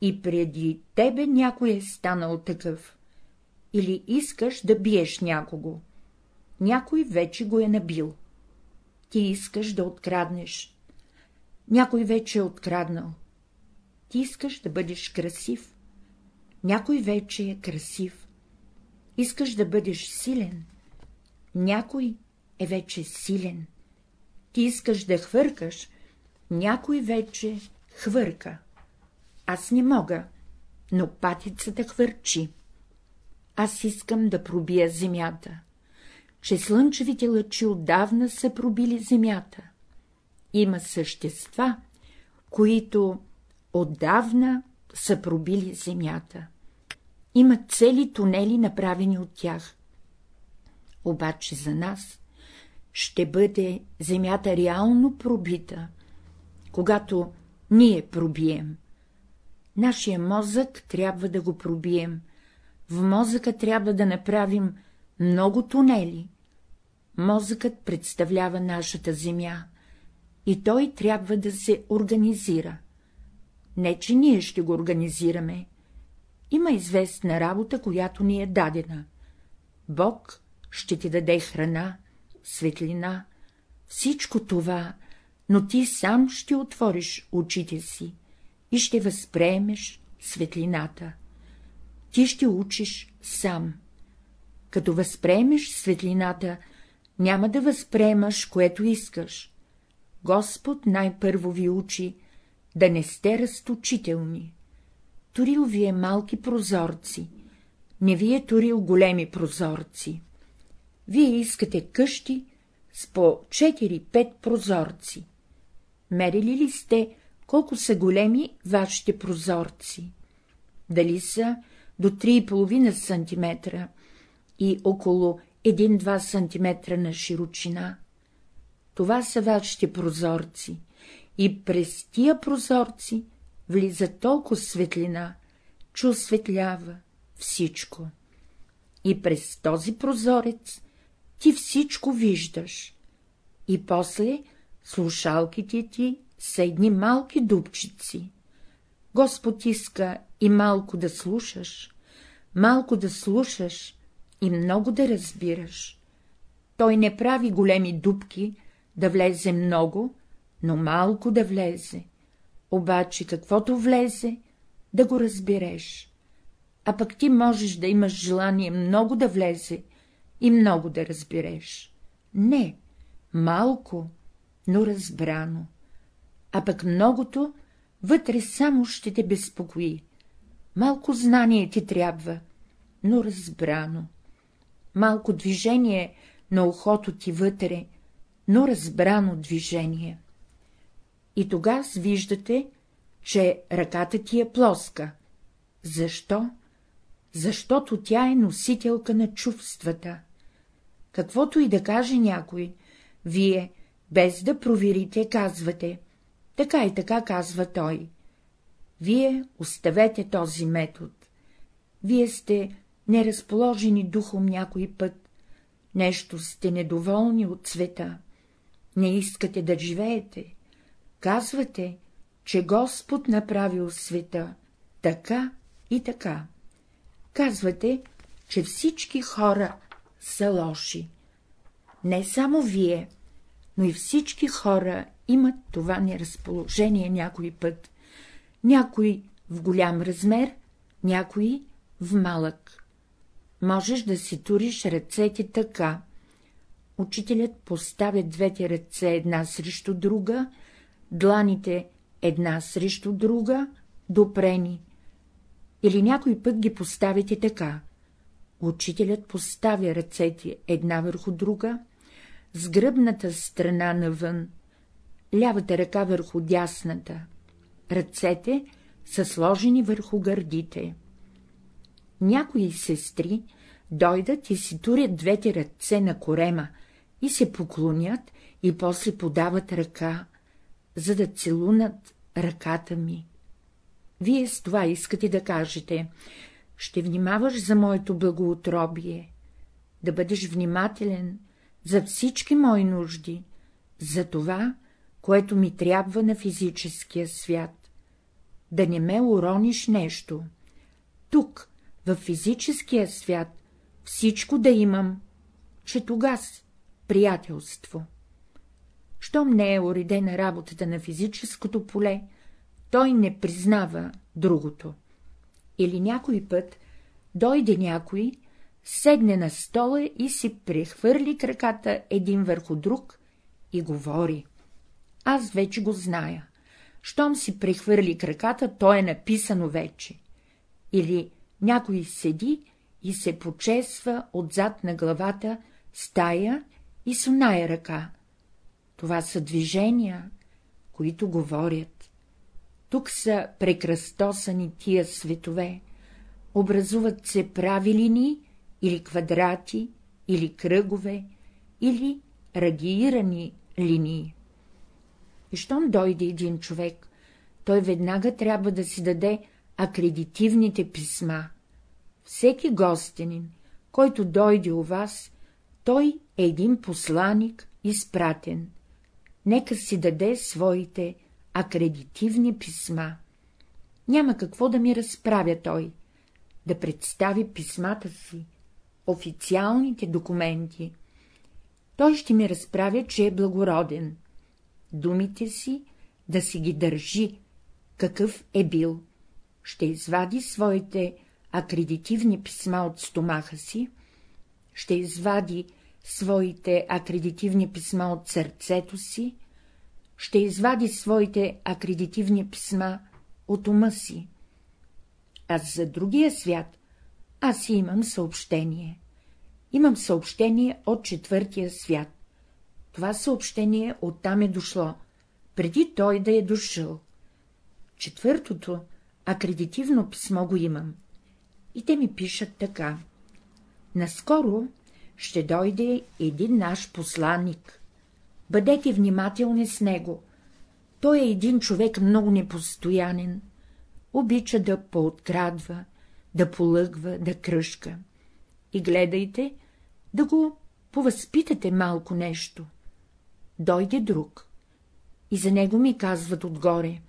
И преди тебе някой е станал такъв. Или искаш да биеш някого. Някой вече го е набил. Ти искаш да откраднеш. Някой вече е откраднал. Ти искаш да бъдеш красив. Някой вече е красив искаш да бъдеш силен, някой е вече силен. Ти искаш да хвъркаш, някой вече хвърка. Аз не мога, но патицата хвърчи. Аз искам да пробия земята, че слънчевите лъчи отдавна са пробили земята. Има същества, които отдавна са пробили земята има цели тунели, направени от тях. Обаче за нас ще бъде земята реално пробита, когато ние пробием. Нашия мозък трябва да го пробием, в мозъка трябва да направим много тунели. Мозъкът представлява нашата земя и той трябва да се организира. Не, че ние ще го организираме, има известна работа, която ни е дадена. Бог ще ти даде храна, светлина, всичко това, но ти сам ще отвориш очите си и ще възприемеш светлината. Ти ще учиш сам. Като възприемеш светлината, няма да възприемаш, което искаш. Господ най-първо ви учи да не сте разточителни. Турил ви е малки прозорци, не ви е турил големи прозорци. Вие искате къщи с по 4-5 прозорци. Мерили ли сте, колко са големи вашите прозорци? Дали са до 3,5 см и около 1-2 см на широчина? Това са вашите прозорци, и през тия прозорци влиза толкова светлина, че осветлява всичко. И през този прозорец ти всичко виждаш. И после слушалките ти са едни малки дубчици. Господ иска и малко да слушаш, малко да слушаш и много да разбираш. Той не прави големи дубки, да влезе много, но малко да влезе. Обаче каквото влезе, да го разбереш. А пък ти можеш да имаш желание много да влезе и много да разбереш. Не, малко, но разбрано. А пък многото вътре само ще те безпокои. Малко знание ти трябва, но разбрано. Малко движение на ухото ти вътре, но разбрано движение. И тогава виждате, че ръката ти е плоска. Защо? Защото тя е носителка на чувствата. Каквото и да каже някой, вие, без да проверите, казвате, така и така казва той. Вие оставете този метод. Вие сте неразположени духом някой път, нещо сте недоволни от света, не искате да живеете, казвате, че Господ направил света така и така. Казвате, че всички хора са лоши. Не само вие, но и всички хора имат това неразположение някой път, някой в голям размер, някой в малък. Можеш да си туриш ръцете така. Учителят поставя двете ръце една срещу друга, дланите една срещу друга, допрени. Или някой път ги поставите така. Учителят поставя ръцете една върху друга, с гръбната страна навън, лявата ръка върху дясната, ръцете са сложени върху гърдите. Някои сестри дойдат и си турят двете ръце на корема и се поклонят и после подават ръка, за да целунат ръката ми. Вие с това искате да кажете, ще внимаваш за моето благоутробие, да бъдеш внимателен за всички мои нужди, за това, което ми трябва на физическия свят, да не ме урониш нещо. Тук, в физическия свят, всичко да имам, че тогас приятелство. Щом не е уредена работата на физическото поле, той не признава другото. Или някой път дойде някой, седне на стола и си прехвърли краката един върху друг и говори. Аз вече го зная. Щом си прехвърли краката, то е написано вече. Или някой седи и се почесва отзад на главата стая и с оная ръка. Това са движения, които говорят. Тук са прекръстосани тия светове, образуват се прави линии или квадрати, или кръгове, или радиирани линии. И щом дойде един човек, той веднага трябва да си даде акредитивните писма. Всеки гостенин, който дойде у вас, той е един посланик, изпратен. Нека си даде своите акредитивни писма. Няма какво да ми разправя той. да представи писмата си, официалните документи, той ще ми разправя, че е благороден, думите си да си ги държи, какъв е бил, ще извади своите акредитивни писма от стомаха си, ще извади своите акредитивни писма от сърцето си, ще извади своите акредитивни писма от ума си. А за другия свят аз имам съобщение. Имам съобщение от четвъртия свят. Това съобщение оттам е дошло, преди той да е дошъл. Четвъртото акредитивно писмо го имам. И те ми пишат така. Наскоро ще дойде един наш посланник. Бъдете внимателни с него. Той е един човек много непостоянен. Обича да пооткрадва, да полъгва, да кръшка. И гледайте, да го повъзпитате малко нещо. Дойде друг. И за него ми казват отгоре.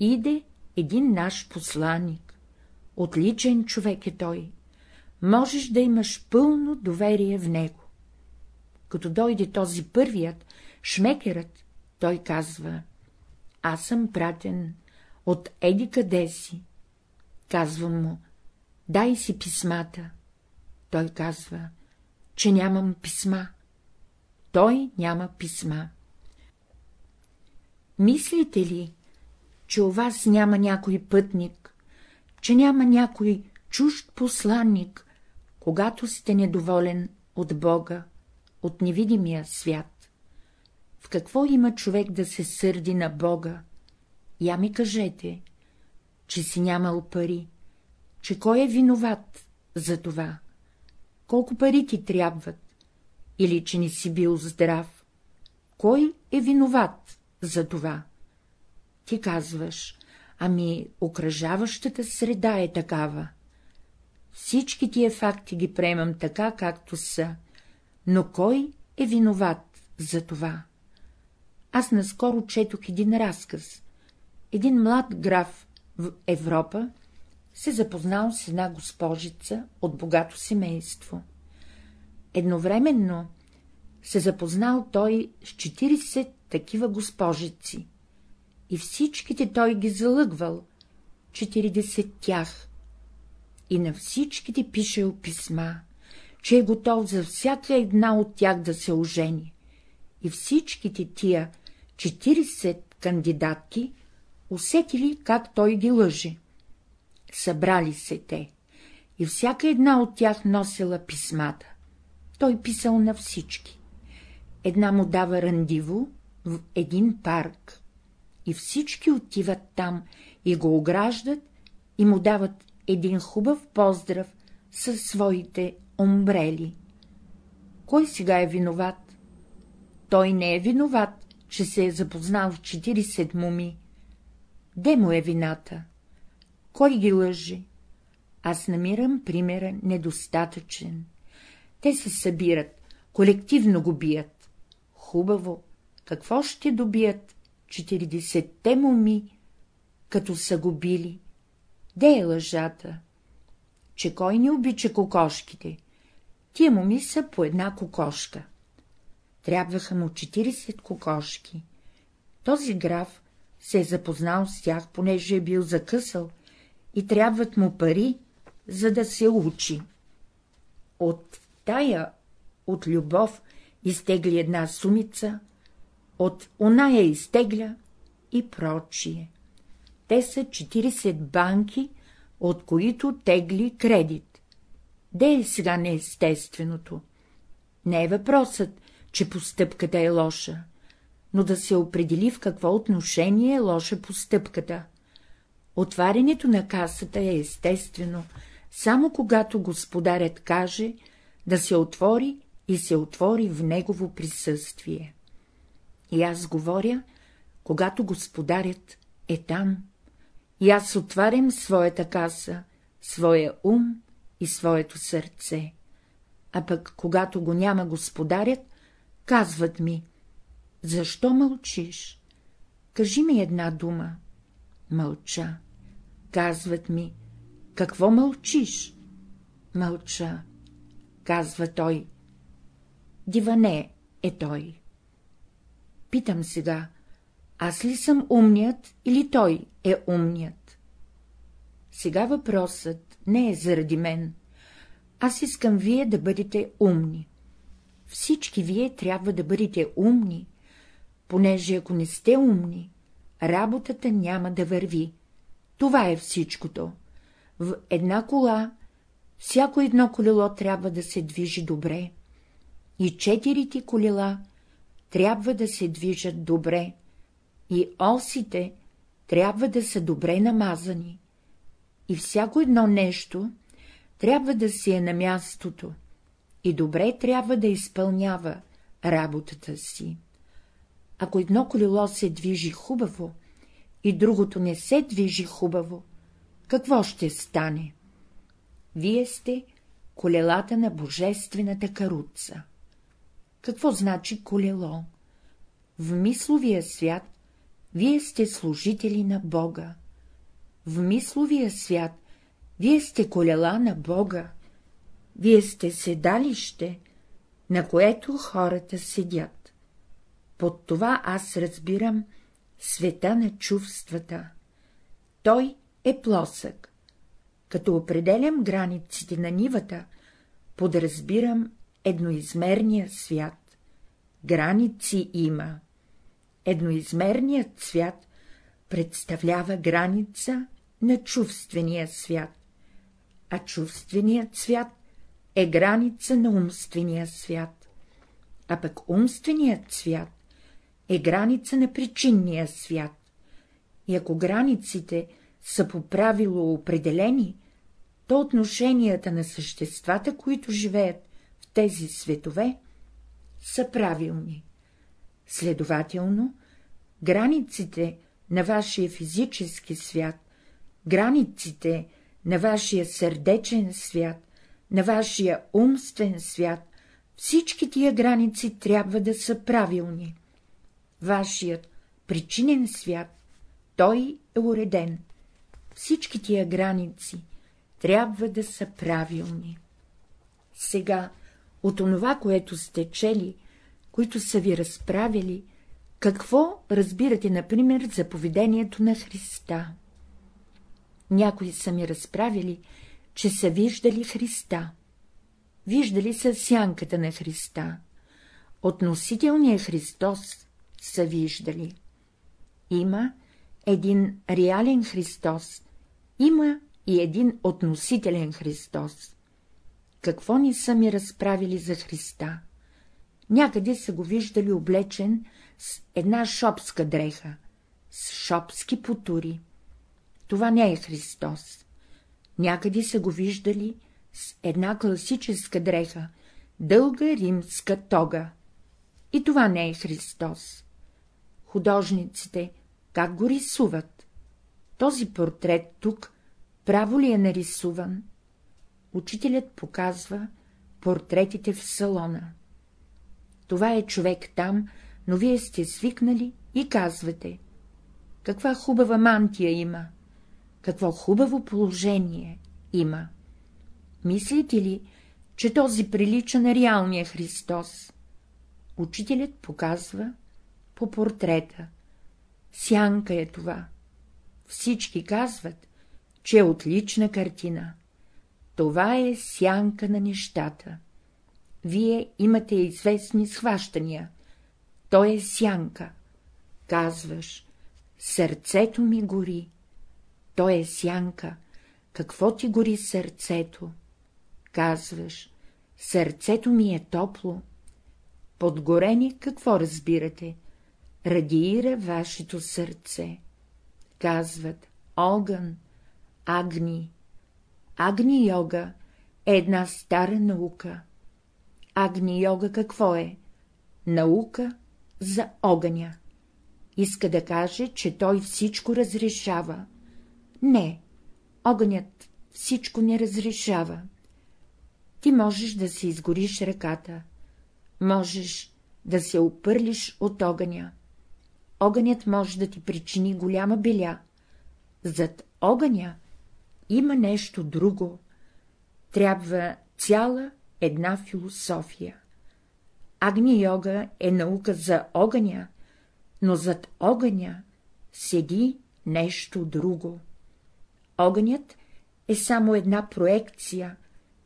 Иде един наш посланник. Отличен човек е той. Можеш да имаш пълно доверие в него. Като дойде този първият, шмекерът, той казва — аз съм пратен от еди къде си. Казвам му — дай си писмата. Той казва, че нямам писма. Той няма писма. Мислите ли, че у вас няма някой пътник, че няма някой чужд посланник, когато сте недоволен от Бога, от невидимия свят? В какво има човек да се сърди на Бога? Я ми кажете, че си нямал пари, че кой е виноват за това? Колко пари ти трябват? Или че не си бил здрав? Кой е виноват за това? Ти казваш, ами окръжаващата среда е такава. Всички тия факти ги приемам така, както са, но кой е виноват за това? Аз наскоро четох един разказ. Един млад граф в Европа се запознал с една госпожица от богато семейство. Едновременно се запознал той с 40 такива госпожици и всичките той ги залъгвал, 40 тях, и на всичките пишел писма, че е готов за всяка една от тях да се ожени, и всичките тия 40 кандидатки усетили, как той ги лъже. Събрали се те, и всяка една от тях носила писмата. Той писал на всички. Една му дава рандиво в един парк, и всички отиват там и го ограждат и му дават един хубав поздрав със своите омбрели. Кой сега е виноват? Той не е виноват, че се е запознал в 40 муми. Де му е вината? Кой ги лъжи? Аз намирам примера недостатъчен. Те се събират, колективно го бият. Хубаво, какво ще добият 40-те моми, като са го били? Де е лъжата? Че кой не обича кокошките? Тия моми са по една кокошка. Трябваха му 40 кокошки. Този граф се е запознал с тях, понеже е бил закъсал, и трябват му пари, за да се учи. От тая, от любов, изтегли една сумица, от оная изтегля и прочие. Те са 40 банки, от които тегли кредит. Де е сега неестественото? Не е въпросът, че постъпката е лоша, но да се определи в какво отношение е лоша постъпката. Отварянето на касата е естествено, само когато господарят каже да се отвори и се отвори в негово присъствие. И аз говоря, когато господарят е там, и аз отварям своята каса, своя ум и своето сърце. А пък, когато го няма господарят, казват ми — защо мълчиш? Кажи ми една дума. Мълча. Казват ми Какво мълчиш? Мълча, казва той. Диване е той. Питам сега, аз ли съм умният или той е умният? Сега въпросът не е заради мен. Аз искам вие да бъдете умни. Всички вие трябва да бъдете умни, понеже ако не сте умни, работата няма да върви. Това е всичкото. В една кола всяко едно колело трябва да се движи добре. И четирите колела трябва да се движат добре. И осите трябва да са добре намазани. И всяко едно нещо трябва да си е на мястото и добре трябва да изпълнява работата си. Ако едно колело се движи хубаво и другото не се движи хубаво, какво ще стане? Вие сте колелата на божествената каруца. Какво значи колело? В мисловия свят вие сте служители на Бога. В мисловия свят вие сте колела на Бога. Вие сте седалище, на което хората седят. Под това аз разбирам света на чувствата. Той е плосък. Като определям границите на нивата, подразбирам едноизмерния свят. Граници има. Едноизмерният свят представлява граница на чувствения свят, а чувственият свят е граница на умствения свят, а пък умственият свят е граница на причинния свят. И ако границите са по правило определени, то отношенията на съществата, които живеят в тези светове, са правилни. Следователно, границите на вашия физически свят, границите на вашия сърдечен свят, на вашия умствен свят, всички тия граници трябва да са правилни. Вашият причинен свят, той е уреден. Всички тия граници трябва да са правилни. Сега, от онова, което сте чели, които са ви разправили, какво разбирате, например, за поведението на Христа? Някои са ми разправили, че са виждали Христа. Виждали са сянката на Христа. Относителният Христос са виждали. Има един реален Христос, има и един относителен Христос. Какво ни са ми разправили за Христа? Някъде са го виждали облечен с една шопска дреха, с шопски потури. Това не е Христос. Някъде са го виждали с една класическа дреха, дълга римска тога. И това не е Христос. Художниците как го рисуват? Този портрет тук право ли е нарисуван? Учителят показва портретите в салона. Това е човек там, но вие сте свикнали и казвате. Каква хубава мантия има, какво хубаво положение има. Мислите ли, че този прилича на реалния Христос? Учителят показва по портрета. Сянка е това. Всички казват, че е отлична картина. Това е сянка на нещата. Вие имате известни схващания. Той е сянка. Казваш, сърцето ми гори. Той е сянка. Какво ти гори сърцето? Казваш, сърцето ми е топло. Подгорени какво разбирате? Радиира вашето сърце. Казват, огън, агни. Агни-йога е една стара наука. Агни-йога какво е? Наука за огъня. Иска да каже, че той всичко разрешава. Не, огънят всичко не разрешава. Ти можеш да си изгориш ръката, можеш да се опърлиш от огъня. Огънят може да ти причини голяма беля. Зад огъня има нещо друго, трябва цяла една философия. Агни йога е наука за огъня, но зад огъня седи нещо друго. Огънят е само една проекция,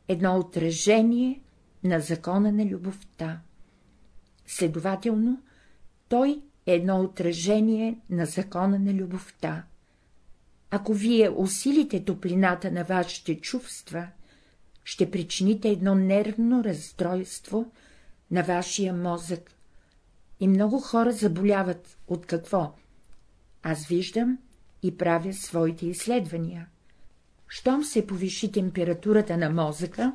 едно отражение на закона на любовта. Следователно, той е едно отражение на закона на любовта. Ако вие усилите топлината на вашите чувства, ще причините едно нервно разстройство на вашия мозък. И много хора заболяват от какво? Аз виждам и правя своите изследвания. Щом се повиши температурата на мозъка,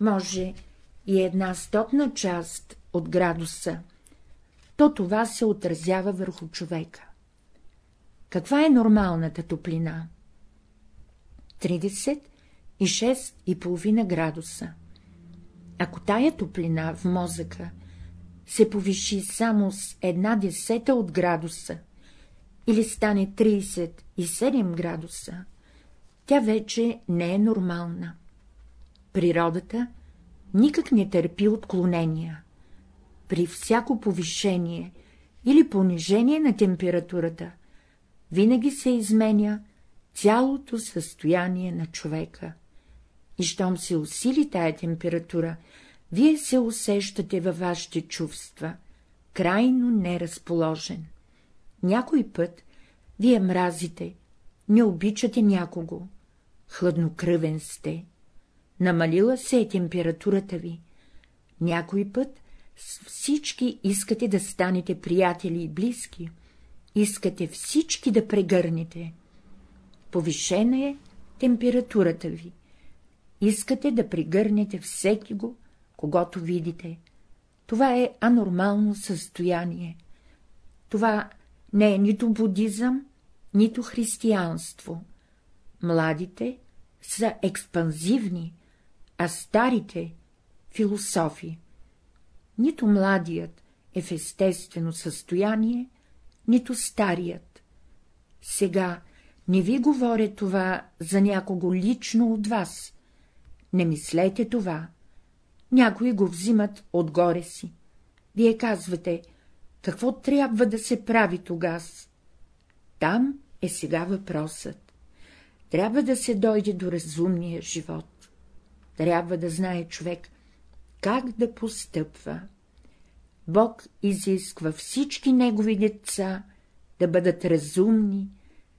може и една стотна част от градуса, то това се отразява върху човека. Каква е нормалната топлина? 36,5 градуса. Ако тая топлина в мозъка се повиши само с една десета от градуса или стане 37 градуса, тя вече не е нормална. Природата никак не търпи отклонения. При всяко повишение или понижение на температурата винаги се изменя цялото състояние на човека. И щом се усили тая температура, вие се усещате във вашите чувства, крайно неразположен. Някой път вие мразите, не обичате някого, хладнокръвен сте, намалила се е температурата ви, някой път всички искате да станете приятели и близки, искате всички да прегърнете. Повишена е температурата ви. Искате да прегърнете всеки го, когато видите. Това е анормално състояние. Това не е нито будизъм, нито християнство. Младите са експанзивни, а старите — философи. Нито младият е в естествено състояние, нито старият. Сега не ви говоря това за някого лично от вас. Не мислете това. Някои го взимат отгоре си. Вие казвате, какво трябва да се прави тогас? Там е сега въпросът. Трябва да се дойде до разумния живот. Трябва да знае човек, как да постъпва. Бог изисква всички негови деца да бъдат разумни,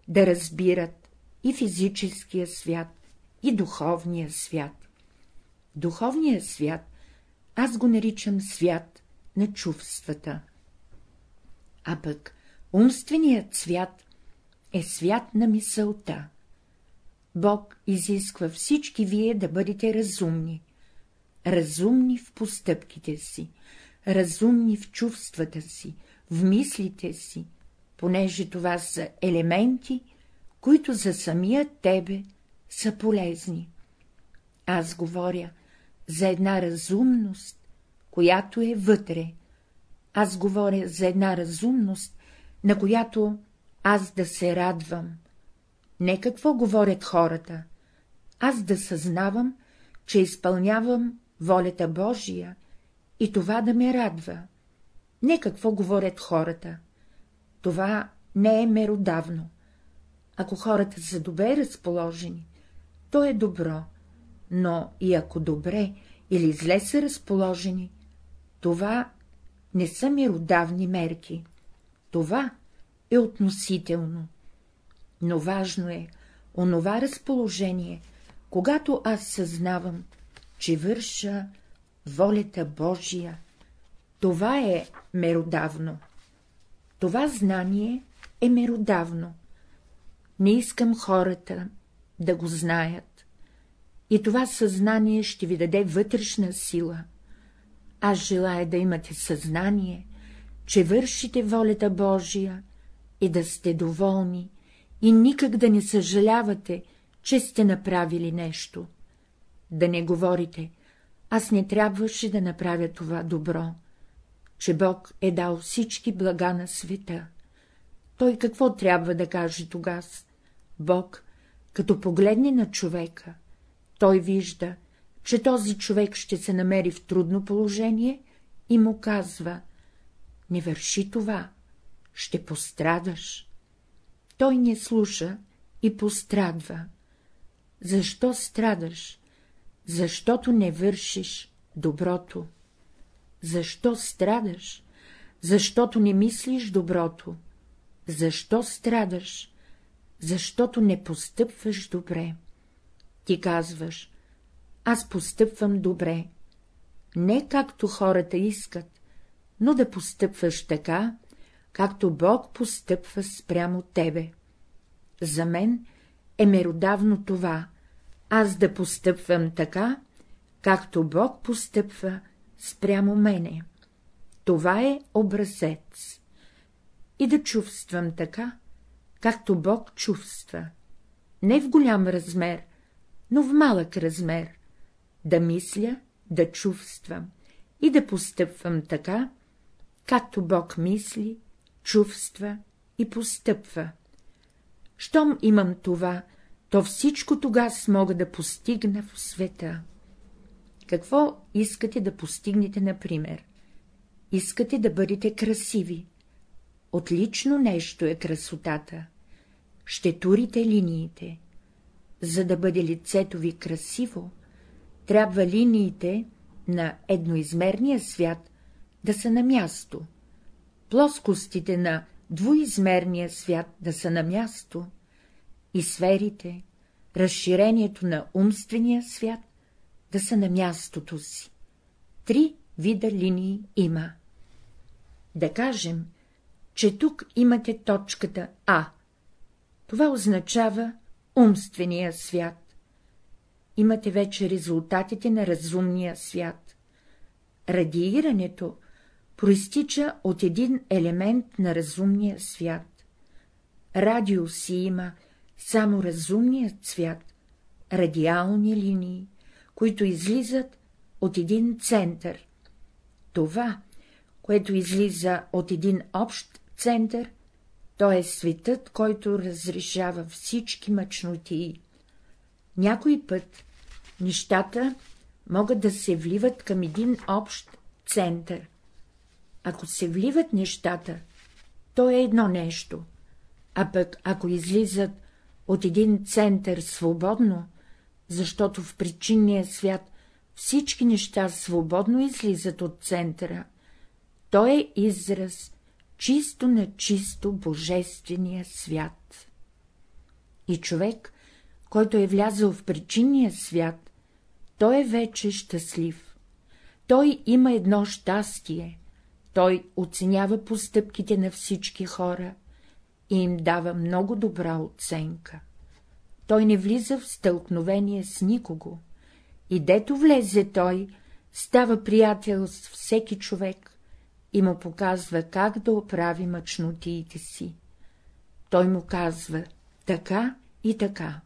да разбират и физическия свят, и духовния свят. Духовният свят аз го наричам свят на чувствата. А пък умственият свят е свят на мисълта. Бог изисква всички вие да бъдете разумни, разумни в постъпките си, разумни в чувствата си, в мислите си, понеже това са елементи, които за самия тебе са полезни. Аз говоря за една разумност, която е вътре. Аз говоря за една разумност, на която аз да се радвам. Не какво говорят хората, аз да съзнавам, че изпълнявам волята Божия и това да ме радва. Не какво говорят хората. Това не е меродавно. Ако хората са добре разположени, то е добро, но и ако добре или зле са разположени, това не са меродавни мерки. Това е относително. Но важно е онова разположение, когато аз съзнавам, че върша волята Божия. Това е меродавно. Това знание е меродавно. Не искам хората да го знаят. И това съзнание ще ви даде вътрешна сила. Аз желая да имате съзнание, че вършите волята Божия и да сте доволни, и никак да не съжалявате, че сте направили нещо. Да не говорите, аз не трябваше да направя това добро, че Бог е дал всички блага на света. Той какво трябва да каже тогас? Бог Като погледне на човека, той вижда, че този човек ще се намери в трудно положение и му казва — не върши това, ще пострадаш. Той не слуша и пострадва. Защо страдаш? Защото не вършиш доброто. Защо страдаш? Защото не мислиш доброто. Защо страдаш? Защото не постъпваш добре. Ти казваш, аз постъпвам добре. Не както хората искат, но да постъпваш така, както Бог постъпва спрямо тебе. За мен е меродавно това, аз да постъпвам така, както Бог постъпва спрямо мене. Това е образец. И да чувствам така, както Бог чувства. Не в голям размер, но в малък размер. Да мисля, да чувствам и да постъпвам така, както Бог мисли, чувства и постъпва. Щом имам това, то всичко тогас мога да постигна в света. Какво искате да постигнете, например? Искате да бъдете красиви. Отлично нещо е красотата. Ще турите линиите. За да бъде лицето ви красиво, трябва линиите на едноизмерния свят да са на място, плоскостите на двуизмерния свят да са на място и сферите, разширението на умствения свят да са на мястото си. Три вида линии има. Да кажем, че тук имате точката А. Това означава умствения свят. Имате вече резултатите на разумния свят. Радиирането проистича от един елемент на разумния свят. Радио си има само разумният свят, радиални линии, които излизат от един център. Това, което излиза от един общ център, то е светът, който разрешава всички мъчноти. Някой път нещата могат да се вливат към един общ център. Ако се вливат нещата, то е едно нещо, а пък ако излизат от един център свободно, защото в причинния свят всички неща свободно излизат от центъра, то е израз чисто на чисто божествения свят. И човек, който е влязъл в причинния свят, той е вече щастлив. Той има едно щастие, той оценява постъпките на всички хора и им дава много добра оценка. Той не влиза в стълкновение с никого, и дето влезе той, става приятел с всеки човек и му показва как да оправи мъчнотиите си. Той му казва така и така.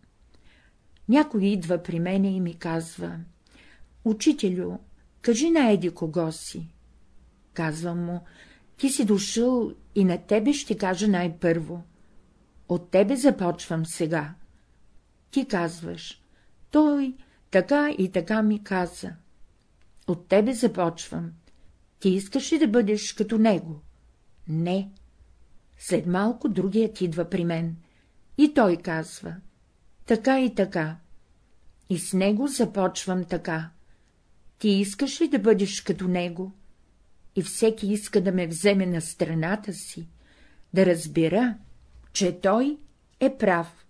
Някой идва при мене и ми казва — Учителю, кажи на еди кого си. Казвам му — ти си дошъл и на тебе ще кажа най-първо. От тебе започвам сега. Ти казваш — той така и така ми каза. От тебе започвам. Ти искаш ли да бъдеш като него? Не. След малко другият идва при мен. И той казва. Така и така. И с него започвам така. Ти искаш ли да бъдеш като него? И всеки иска да ме вземе на страната си, да разбира, че той е прав.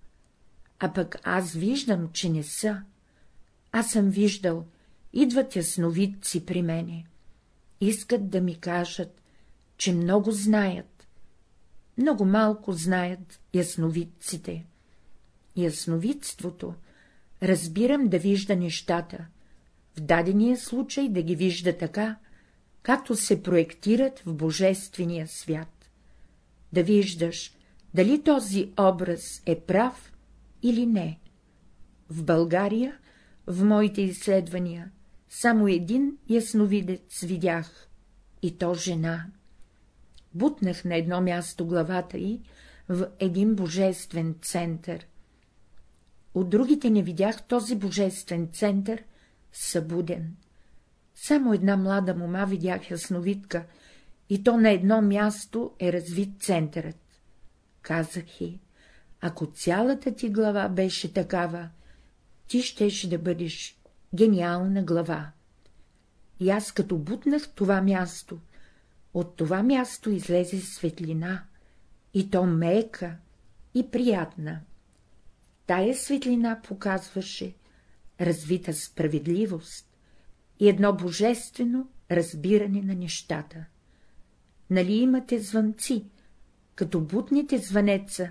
А пък аз виждам, че не са. Аз съм виждал, идват ясновидци при мене. Искат да ми кажат, че много знаят. Много малко знаят ясновидците. Ясновидството разбирам да вижда нещата, в дадения случай да ги вижда така, както се проектират в божествения свят. Да виждаш, дали този образ е прав или не. В България, в моите изследвания, само един ясновидец видях, и то жена. Бутнах на едно място главата й в един божествен център. от другите не видях този божествен център събуден. Само една млада мома видях ясновидка, и то на едно място е развит центърът. Казах и, ако цялата ти глава беше такава, ти щеше да бъдеш гениална глава. И аз като бутнах това място, от това място излезе светлина, и то мека и приятна. Тая светлина показваше развита справедливост и едно божествено разбиране на нещата. Нали имате звънци, като бутните звънеца,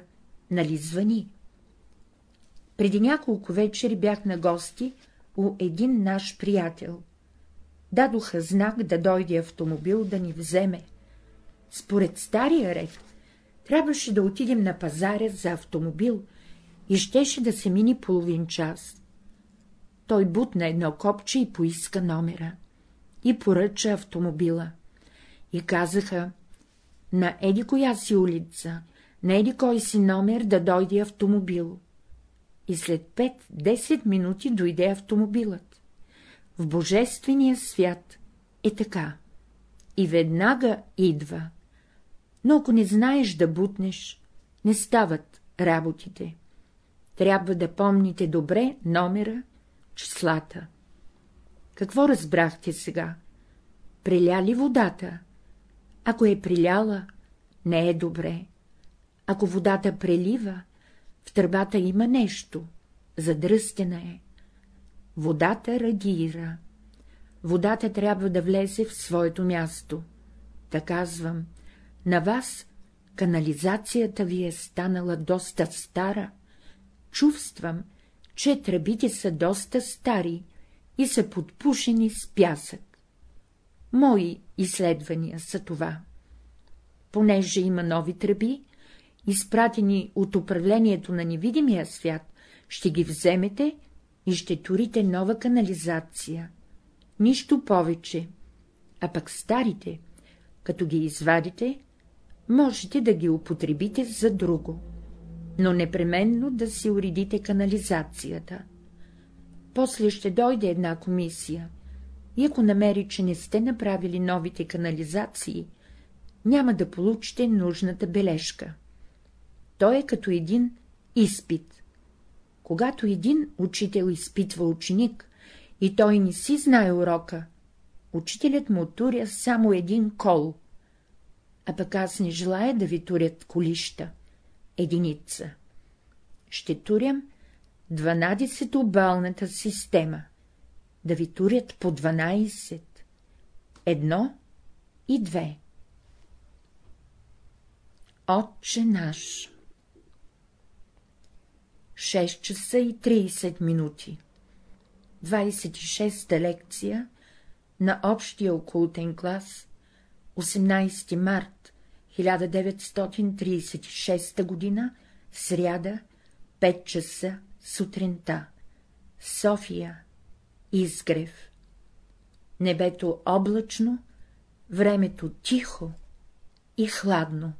нали звъни? Преди няколко вечери бях на гости у един наш приятел. Дадоха знак да дойде автомобил да ни вземе. Според стария ред, трябваше да отидем на пазаря за автомобил и щеше да се мини половин час. Той бутна едно копче и поиска номера. И поръча автомобила. И казаха, на еди коя си улица, на еди кой си номер да дойде автомобил. И след 5-10 минути дойде автомобилът. В божествения свят е така. И веднага идва. Но ако не знаеш да бутнеш, не стават работите. Трябва да помните добре номера, числата. Какво разбрахте сега? Преля ли водата? Ако е приляла, не е добре. Ако водата прелива, в тръбата има нещо, задръстена е. Водата радира. Водата трябва да влезе в своето място. Та казвам, на вас канализацията ви е станала доста стара. Чувствам, че тръбите са доста стари и са подпушени с пясък. Мои изследвания са това. Понеже има нови тръби, изпратени от управлението на невидимия свят, ще ги вземете и ще турите нова канализация. Нищо повече. А пък старите, като ги извадите, можете да ги употребите за друго, но непременно да си уредите канализацията. После ще дойде една комисия, и ако намери, че не сте направили новите канализации, няма да получите нужната бележка. Той е като един изпит. Когато един учител изпитва ученик и той не си знае урока, учителят му туря само един кол, а пък аз не желая да ви турят колища, единица. Ще турям 12-балната система, да ви турят по 12, едно и две. Отче наш. 6 часа и 30 минути. 26-та лекция на общия окултен клас 18 март 1936 година, сряда, 5 часа сутринта. София, Изгрев. Небето облачно, времето тихо и хладно.